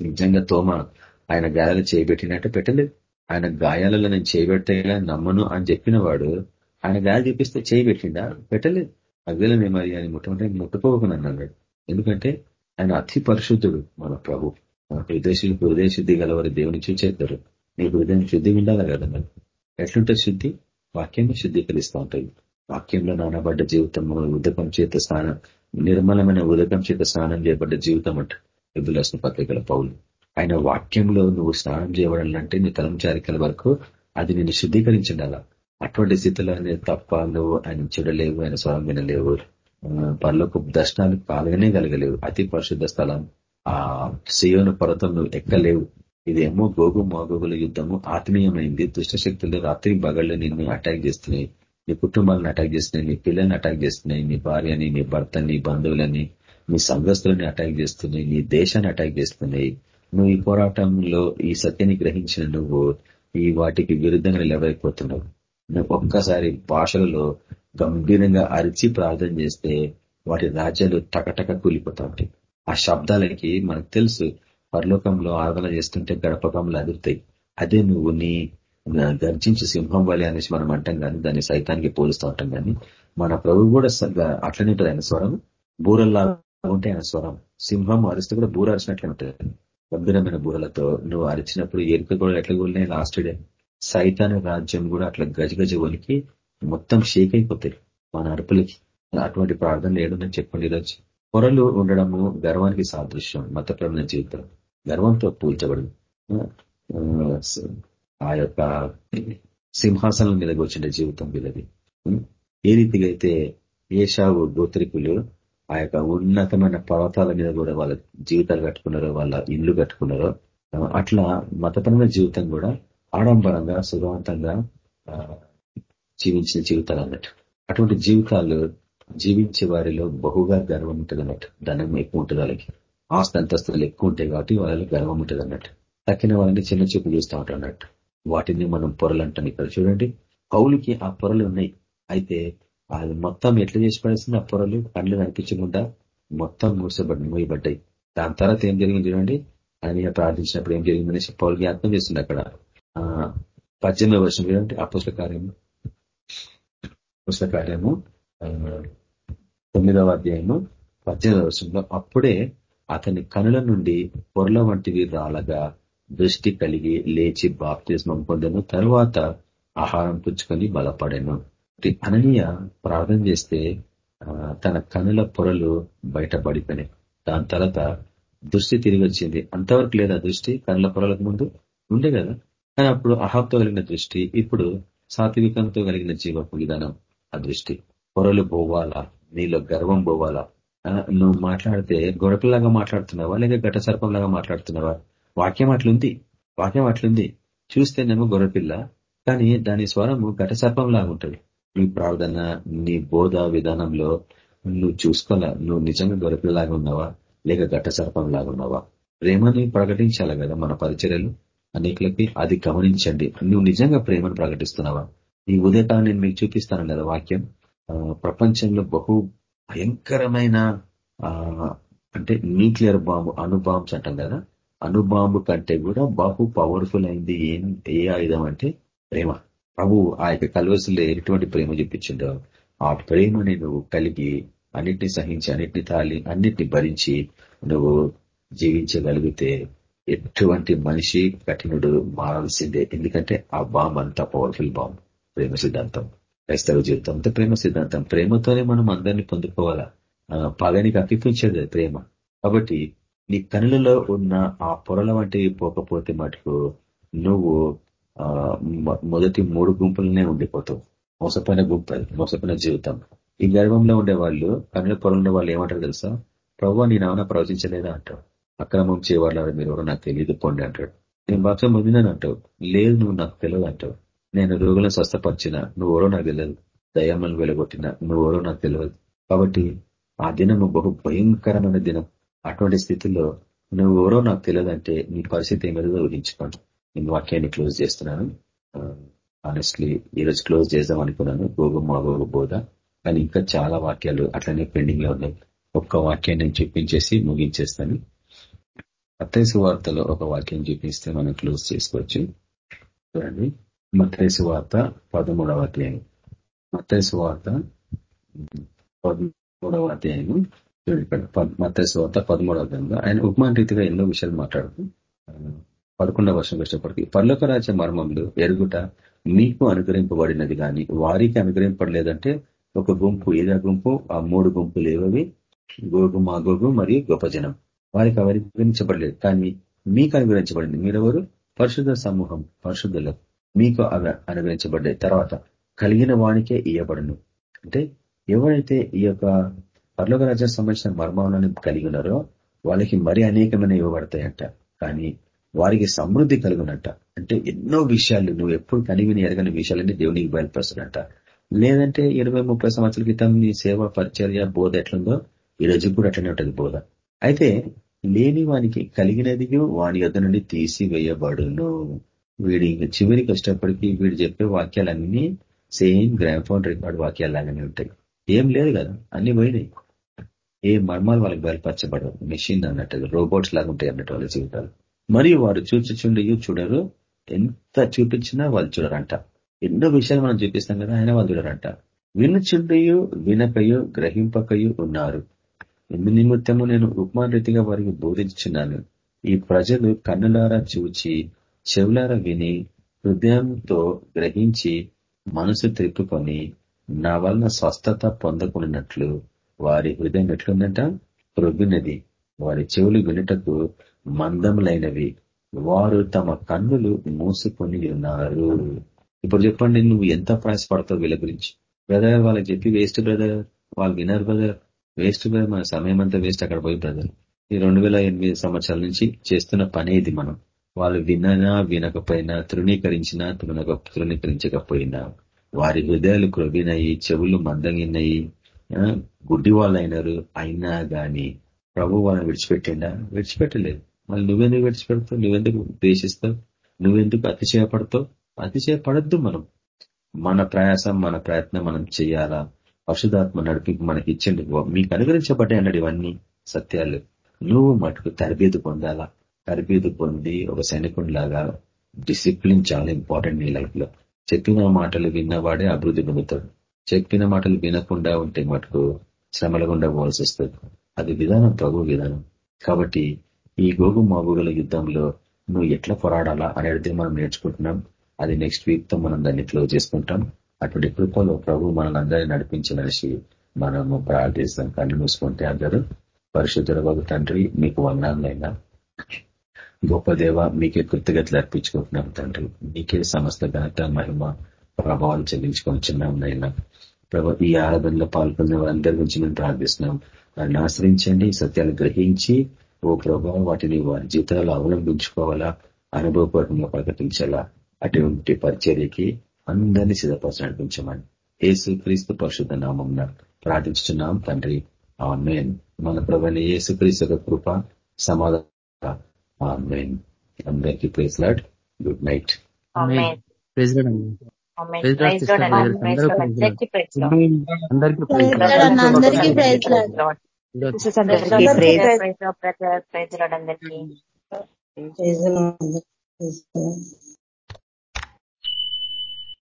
నిజంగా తోమ ఆయన గాయాలు చేయబెట్టినట్టు పెట్టలేదు. ఆయన గాయాలలో నేను చేయబెడితే నమ్మను అని చెప్పిన వాడు ఆయన గాయాలు చూపిస్తే చేయబెట్టిండా పెట్టలేదు. అగ్గిలని మరి అని ముట్టమంటే ముట్టుకోకుండా అన్నాడు. ఎందుకంటే ఆయన అతి పరిశుద్ధుడు మన ప్రభు. మన హృదయ శుద్ధి గలవారి దేవుని చూచేస్తారు నీ హృదయం శుద్ధి ఉండాలి కదా ఎట్లుంటే శుద్ధి? వాక్యాన్ని శుద్ధీకరిస్తూ ఉంటాయి వాక్యంలో నానబడ్డ జీవితం ఉదకం చేత స్నానం నిర్మలమైన ఉదకం చేత స్నానం చేయబడ్డ జీవితం అంట ఎద్దులసిన పత్రికల పౌలు. ఆయన వాక్యంలో నువ్వు స్నానం చేయబడాలంటే నీ తలంచారికల వరకు అది నిన్ను శుద్ధీకరించిండాల అటువంటి స్థితిలో అనేది తప్ప నువ్వు ఆయన చూడలేవు ఆయన స్వరం వినలేవు పనులకు దర్శనాలు పాల్గొనే కలగలేవు. అతి పరిశుద్ధ స్థలం. ఆ సియోను పర్వతం నువ్వు ఎక్కలేవు. ఇదేమో గోగు మాగోగుల యుద్ధము. ఆత్మీయమైంది. దుష్ట శక్తులు రాత్రి బగళ్ళు నిన్ను అటాక్ చేస్తున్నాయి. నీ కుటుంబాలను అటాక్ చేస్తున్నాయి. నీ పిల్లల్ని అటాక్ చేస్తున్నాయి. నీ భార్యని నీ భర్తని బంధువులని నీ సంఘస్థులని అటాక్ చేస్తున్నాయి. నీ దేశాన్ని అటాక్ చేస్తున్నాయి. నువ్వు ఈ పోరాటంలో ఈ సత్యాన్ని గ్రహించిన నువ్వు ఈ వాటికి విరుద్ధంగా నిలబడిపోతున్నావు. నువ్వు ఒక్కసారి భాషలలో గంభీరంగా అరిచి ప్రార్థన చేస్తే వాటి రాజ్యాలు టకటక కూలిపోతా ఉంటాయి ఆ శబ్దాలకి మనకు తెలుసు పరలోకంలో ఆరాధన చేస్తుంటే గడపకంలో అదురుతాయి. అదే నువ్వు నీ గర్జించి సింహం వలె అనేసి మనం అంటాం కానీ దాన్ని సైతానికి పోలుస్తూ ఉంటాం కానీ మన ప్రభు కూడా అట్లనే ఉంటుంది ఆయన స్వరం బూరల్లా ఉంటే ఆయన స్వరం. సింహం అరిస్తే కూడా బూర అరిచినట్లే ఉంటుంది. గంభీరమైన బూరలతో నువ్వు అరిచినప్పుడు ఎరుక కూడా ఎట్లా కూలినాయి లాస్ట్ డే. సైతాన రాజ్యం కూడా అట్లా గజగజ వలికి మొత్తం షేక్ అయిపోతాయి మన అరుపులకి. అటువంటి ప్రార్థనలు ఏడున్నాయి చెప్పండి ఈరోజు. పొరలు ఉండడము గర్వానికి సాదృశ్యం మతపరమైన జీవితం. గర్వంతో పూల్చబడింది ఆ యొక్క సింహాసనం మీద కూర్చుండే జీవితం వీళ్ళది. ఏ రీతిగా అయితే ఏషావు గోత్రికులు ఆ యొక్క ఉన్నతమైన పర్వతాల మీద కూడా వాళ్ళ జీవితాలు కట్టుకున్నారో వాళ్ళ ఇల్లు కట్టుకున్నారో అట్లా మతపరమైన జీవితం కూడా ఆడంబరంగా సుగవంతంగా జీవించిన జీవితాలు అన్నట్టు. అటువంటి జీవితాలు జీవించే వారిలో బహుగా గర్వం ఉంటుంది అన్నట్టు ధనం ఎక్కువ ఉంటుంది వాళ్ళకి. ఆస్తి అంతస్తులు ఎక్కువ ఉంటాయి కాబట్టి వాళ్ళలో గర్వం ఉంటుంది అన్నట్టు. తక్కిన వాళ్ళని చిన్న చూపు చూస్తూ ఉంటాం అన్నట్టు. వాటిని మనం పొరలు అంటాం ఇక్కడ చూడండి. పౌలికి ఆ పొరలు ఉన్నాయి. అయితే అది మొత్తం ఎట్లా చేసి పడేస్తుంది ఆ పొరలు పండ్లు కనిపించకుండా మొత్తం మూసబడి మూయబడ్డాయి. దాని తర్వాత ఏం జరిగింది చూడండి? ఆయన ప్రార్థించినప్పుడు ఏం జరిగిందనేసి పౌలు జ్ఞాపకం చేస్తుంది అక్కడ. పద్దెనిమిది వర్షం చూడండి. అపుష్ల కార్యము. పుస్తక కార్యము తొమ్మిదవ అధ్యాయము పద్దెనిమిదవ వర్షంలో అప్పుడే అతని కనుల నుండి పొరల వంటివి రాలగా దృష్టి కలిగి లేచి బాప్తిస్మం పొందను. తరువాత ఆహారం పుచ్చుకొని బలపడాను. అననీయ ప్రార్థన చేస్తే తన కనుల పొరలు బయటపడిపోయినాయి. దాని తర్వాత దృష్టి తిరిగి వచ్చింది. అంతవరకు లేదా దృష్టి కనుల పొరలకు ముందు ఉండే కదా. కానీ అప్పుడు అహాబ్తో కలిగిన దృష్టి ఇప్పుడు సాత్వికంతో కలిగిన జీవపు విధానం ఆ దృష్టి. పొరలు పోవాలా? నీలో గర్వం పోవాలా? నువ్వు మాట్లాడితే గొడపలాగా మాట్లాడుతున్నావా? లేక ఘట సర్పంలాగా మాట్లాడుతున్నావా? వాక్యం అట్లుంది. వాక్యం అట్లుంది. చూస్తేనేమో గొర్రెపిల్ల. కానీ దాని స్వరము ఘట సర్పంలాగా ఉంటుంది. నీ ప్రార్థన నీ బోధ విధానంలో నువ్వు చూసుకోవాలా? నువ్వు నిజంగా గొరపిల్లలాగా ఉన్నావా? లేక ఘట సర్పంలాగా ఉన్నావా? ప్రేమని ప్రకటించాలి కదా మన పరిచర్యలు. అనేకులకి అది గమనించండి. నువ్వు నిజంగా ప్రేమను ప్రకటిస్తున్నావా? ఈ ఉదయకాలం నేను మీకు చూపిస్తాను కదా వాక్యం. ప్రపంచంలో బహు భయంకరమైన అంటే న్యూక్లియర్ బాంబు అణుబాంబ్స్ అంటాం కదా అణుబాంబు కంటే కూడా బహు పవర్ఫుల్ అయింది ఏం ఏ ఆయుధం అంటే ప్రేమ. ప్రభు ఆ యొక్క కల్వసులో ఎటువంటి ప్రేమ చూపించిందో ఆ ప్రేమని నువ్వు కలిగి అన్నిటిని సహించి అన్నిటిని తాలి అన్నిటిని భరించి నువ్వు జీవించగలిగితే ఎటువంటి మనిషి కఠినుడు మారాల్సిందే. ఎందుకంటే ఆ బాంబ్ అంతా పవర్ఫుల్ బాంబ్ ప్రేమ సిద్ధాంతం. క్రైస్తవ జీవితం. అంతా ప్రేమ సిద్ధాంతం. ప్రేమతోనే మనం అందరినీ పొందుకోవాలా? పగనికి అతిపించేది ప్రేమ. కాబట్టి నీ కనులలో ఉన్న ఆ పొరల వంటివి పోకపోతే మటుకు నువ్వు మొదటి మూడు గుంపులనే ఉండిపోతావు. మోసపోయిన గుంపు మోసపోయిన జీవితం. ఈ గర్భంలో ఉండే వాళ్ళు కన్నుల పొరలు ఉండే వాళ్ళు ఏమంటారు తెలుసా? ప్రభు నీ నాన్న ప్రవచించలేదా? అంటాడు అక్రమం చేయవాళ్ళ మీరు ఎవరో నాకు తెలియదు పొండి అంటాడు నేను బాప్సం పొందినాను అంటావు లేదు నువ్వు నాకు తెలియదు అంటావు నేను రోగులను స్వస్థపరిచిన నువ్వెవరో నాకు తెలియదు. దయాలను వెలగొట్టిన నువ్వెవరో నాకు తెలియదు. కాబట్టి ఆ దినము బహు భయంకరమైన దినం. అటువంటి స్థితిలో నువ్వు ఎవరో నాకు తెలియదంటే నీ పరిస్థితి ఏమేదో ఊహించుకోండి. నేను వాక్యాన్ని క్లోజ్ చేస్తున్నాను. ఆనెస్ట్లీ ఈరోజు క్లోజ్ చేద్దాం అనుకున్నాను. గోగు మా గోగు బోధ. కానీ ఇంకా చాలా వాక్యాలు అట్లనే పెండింగ్లో ఉన్నాయి. ఒక్క వాక్యాన్ని నేను చూపించేసి ముగించేస్తాను. అత్తైసు వార్తలో ఒక వాక్యం చూపిస్తే మనం క్లోజ్ చేసుకోవచ్చు. చూడండి. మత్తైసు వార్త పదమూడవ అధ్యాయం మత్తైసు వార్త పదమూడవ అధ్యాయం ఇక్కడ మత్తైసు వార్త పదమూడవ అధ్యాయంలో ఆయన ఉపమాన రీతిగా ఎన్నో విషయాలు మాట్లాడుతూ పదకొండవ వర్షం వచ్చేప్పటికి పర్లోక రాజ్య మర్మములు ఎరుగుట మీకు అనుగ్రహింపబడినది కానీ వారికి అనుగ్రహింపడలేదంటే ఒక గుంపు ఏదా గుంపు ఆ మూడు గుంపులు ఏవవి గోగు మా గోగు మరియు గొప్ప జనం వారికి అనుగ్రహించబడలేదు కానీ మీకు అనుగ్రహించబడింది మీరెవరు పరిశుద్ధ సమూహం పరిశుద్ధులకు మీకు అవి అనుగ్రహించబడ్డాయి తర్వాత కలిగిన వానికే ఇయ్యబడును. అంటే ఎవరైతే ఈ యొక్క పర్లోక రాజ్యానికి సంబంధించిన మర్మాలను కలిగి ఉన్నారో వాళ్ళకి మరి అనేకమైన ఇవ్వబడతాయంట. కానీ వారికి సమృద్ధి కలుగునట. అంటే ఎన్నో విషయాలు నువ్వు ఎప్పుడు కనివిని ఎరగని విషయాలన్నీ దేవునికి బయలుపరుస్తున్నట లేదంటే ఇరవై ముప్పై సంవత్సరాల క్రితం నీ సేవ పరిచర్య బోధ ఎట్లుందో ఈ రోజు కూడా అట్లనే ఉంటుంది బోధ. అయితే లేని వానికి కలిగినది వాని యొద్ నుండి తీసివేయబడును. వీడి చివరికి వచ్చేటప్పటికి వీడు చెప్పే వాక్యాలన్నీ సేమ్ గ్రాండ్ రికార్డ్ వాక్యాలాగానే ఉంటాయి. ఏం లేదు కదా అన్ని పోయినాయి. ఏ మర్మాలు వాళ్ళకి బయలుపరచబడవు. మెషిన్ అన్నట్టు రోబోట్స్ లాగా ఉంటాయి అన్నట్టు వాళ్ళ జీవితాలు. మరియు వారు చూచుచుండి చూడరు. ఎంత చూపించినా వాళ్ళు చూడరంట. ఎన్నో విషయాలు మనం చూపిస్తాం కదా ఆయన వాళ్ళు చూడరంట. వినుచుండయు వినకయు గ్రహింపకయు ఉన్నారు. ఎందు నిమిత్తము నేను ఉపమాన రీతిగా వారికి బోధించున్నాను ఈ ప్రజలు కన్నులారా చూచి చెవులారా విని హృదయంతో గ్రహించి మనసు త్రిప్పుకొని నా వలన స్వస్థత పొందకున్నట్లు వారి హృదయం ఎట్లుందంట? ప్రొగ్గినది వారి చెవులు వినుటకు మందములైనవి. వారు తమ కన్నులు మూసుకొని ఉన్నారు. ఇప్పుడు చెప్పండి నువ్వు ఎంత ప్రయాసపడతావు వీళ్ళ గురించి? బ్రదర్ వాళ్ళకి చెప్పి వేస్ట్ బ్రదర్. వాళ్ళు వినరు బ్రదర్. వేస్ట్ బ్రదర్ మన సమయం అంతా వేస్ట్ అక్కడ పోయి బ్రదర్. ఈ రెండు వేల ఎనిమిది సంవత్సరాల నుంచి చేస్తున్న పని ఇది మనం. వాళ్ళు విననా వినకపోయినా తృణీకరించినా తృణక తృణీకరించకపోయినా వారి హృదయాలు క్రొవినయి చెవులు మందంగినాయి గుడ్డి వాళ్ళైనారు అయినా కానీ ప్రభు వాళ్ళని విడిచిపెట్టిండా? విడిచిపెట్టలేదు. మళ్ళీ నువ్వెందుకు విడిచిపెడతావు? నువ్వెందుకు ద్వేషిస్తావు? నువ్వెందుకు అతిశయపడతావు? అతిశయపడద్దు మనం. మన ప్రయాసం మన ప్రయత్నం మనం చేయాలా? పరిశుధాత్మ నడిపి మనకి ఇచ్చండి. మీకు అనుగ్రహించబడ్డాయి అన్నాడు ఇవన్నీ సత్యాలు. నువ్వు మటుకు తరబేదు పొందాలా? తరబీదు పొంది ఒక సైనికుడిలాగా డిసిప్లిన్ చాలా ఇంపార్టెంట్ నీ లైఫ్లో. చెప్పిన మాటలు విన్నవాడే అభివృద్ధి పొందుతాడు. చెప్పిన మాటలు వినకుండా ఉంటే మటుకు శ్రమల గుండా పోవాల్సి వస్తుంది. అది విధానం ప్రభు విధానం. కాబట్టి ఈ గోగు మాగుగల యుద్ధంలో నువ్వు ఎట్లా పోరాడాలా అనేది మనం నేర్చుకుంటున్నాం. అది నెక్స్ట్ వీక్తో మనం దాన్ని క్లోజ్ చేసుకుంటాం. అటువంటి కృపలో ప్రభు మనల్ అందరినీ నడిపించినసి మనము ప్రార్థిస్తాం. కళ్ళు మూసుకుంటే అందరూ పరిశుద్ధుల తండ్రి మీకు వందాలైనా గొప్ప దేవ మీకే కృతజ్ఞతలు అర్పించుకుంటున్నాం తండ్రి. మీకే సమస్త ఘనత మహిమ ప్రభావం చెల్లించుకొని నైనా ప్రభు ఈ ఆరాధనలో పాల్గొన్న వారందరి గురించి మేము ప్రార్థిస్తున్నాం. వారిని ఆశ్రయించండి సత్యాలు గ్రహించి ఓ ప్రభావ వాటిని వారి జీవితాలు అవలంబించుకోవాలా అనుభవపూర్వకంగా ప్రకటించాలా అటువంటి పరిచర్యకి అందరినీ సిద్ధపరచ అనిపించమని ఏసు క్రీస్తు పరిశుద్ధ నామం ప్రార్థించుతున్నాం తండ్రి. ఆమెన్. మన ప్రభుని ఏసు క్రీస్తు కృప సమాధాన ఆమెన్ అందరికీ ప్లేస్ లాడ్ గుడ్ నైట్ అందరికీ ప్రైజ్ అందరికీ ప్రైజ్ ప్రైజ్ అందరికీ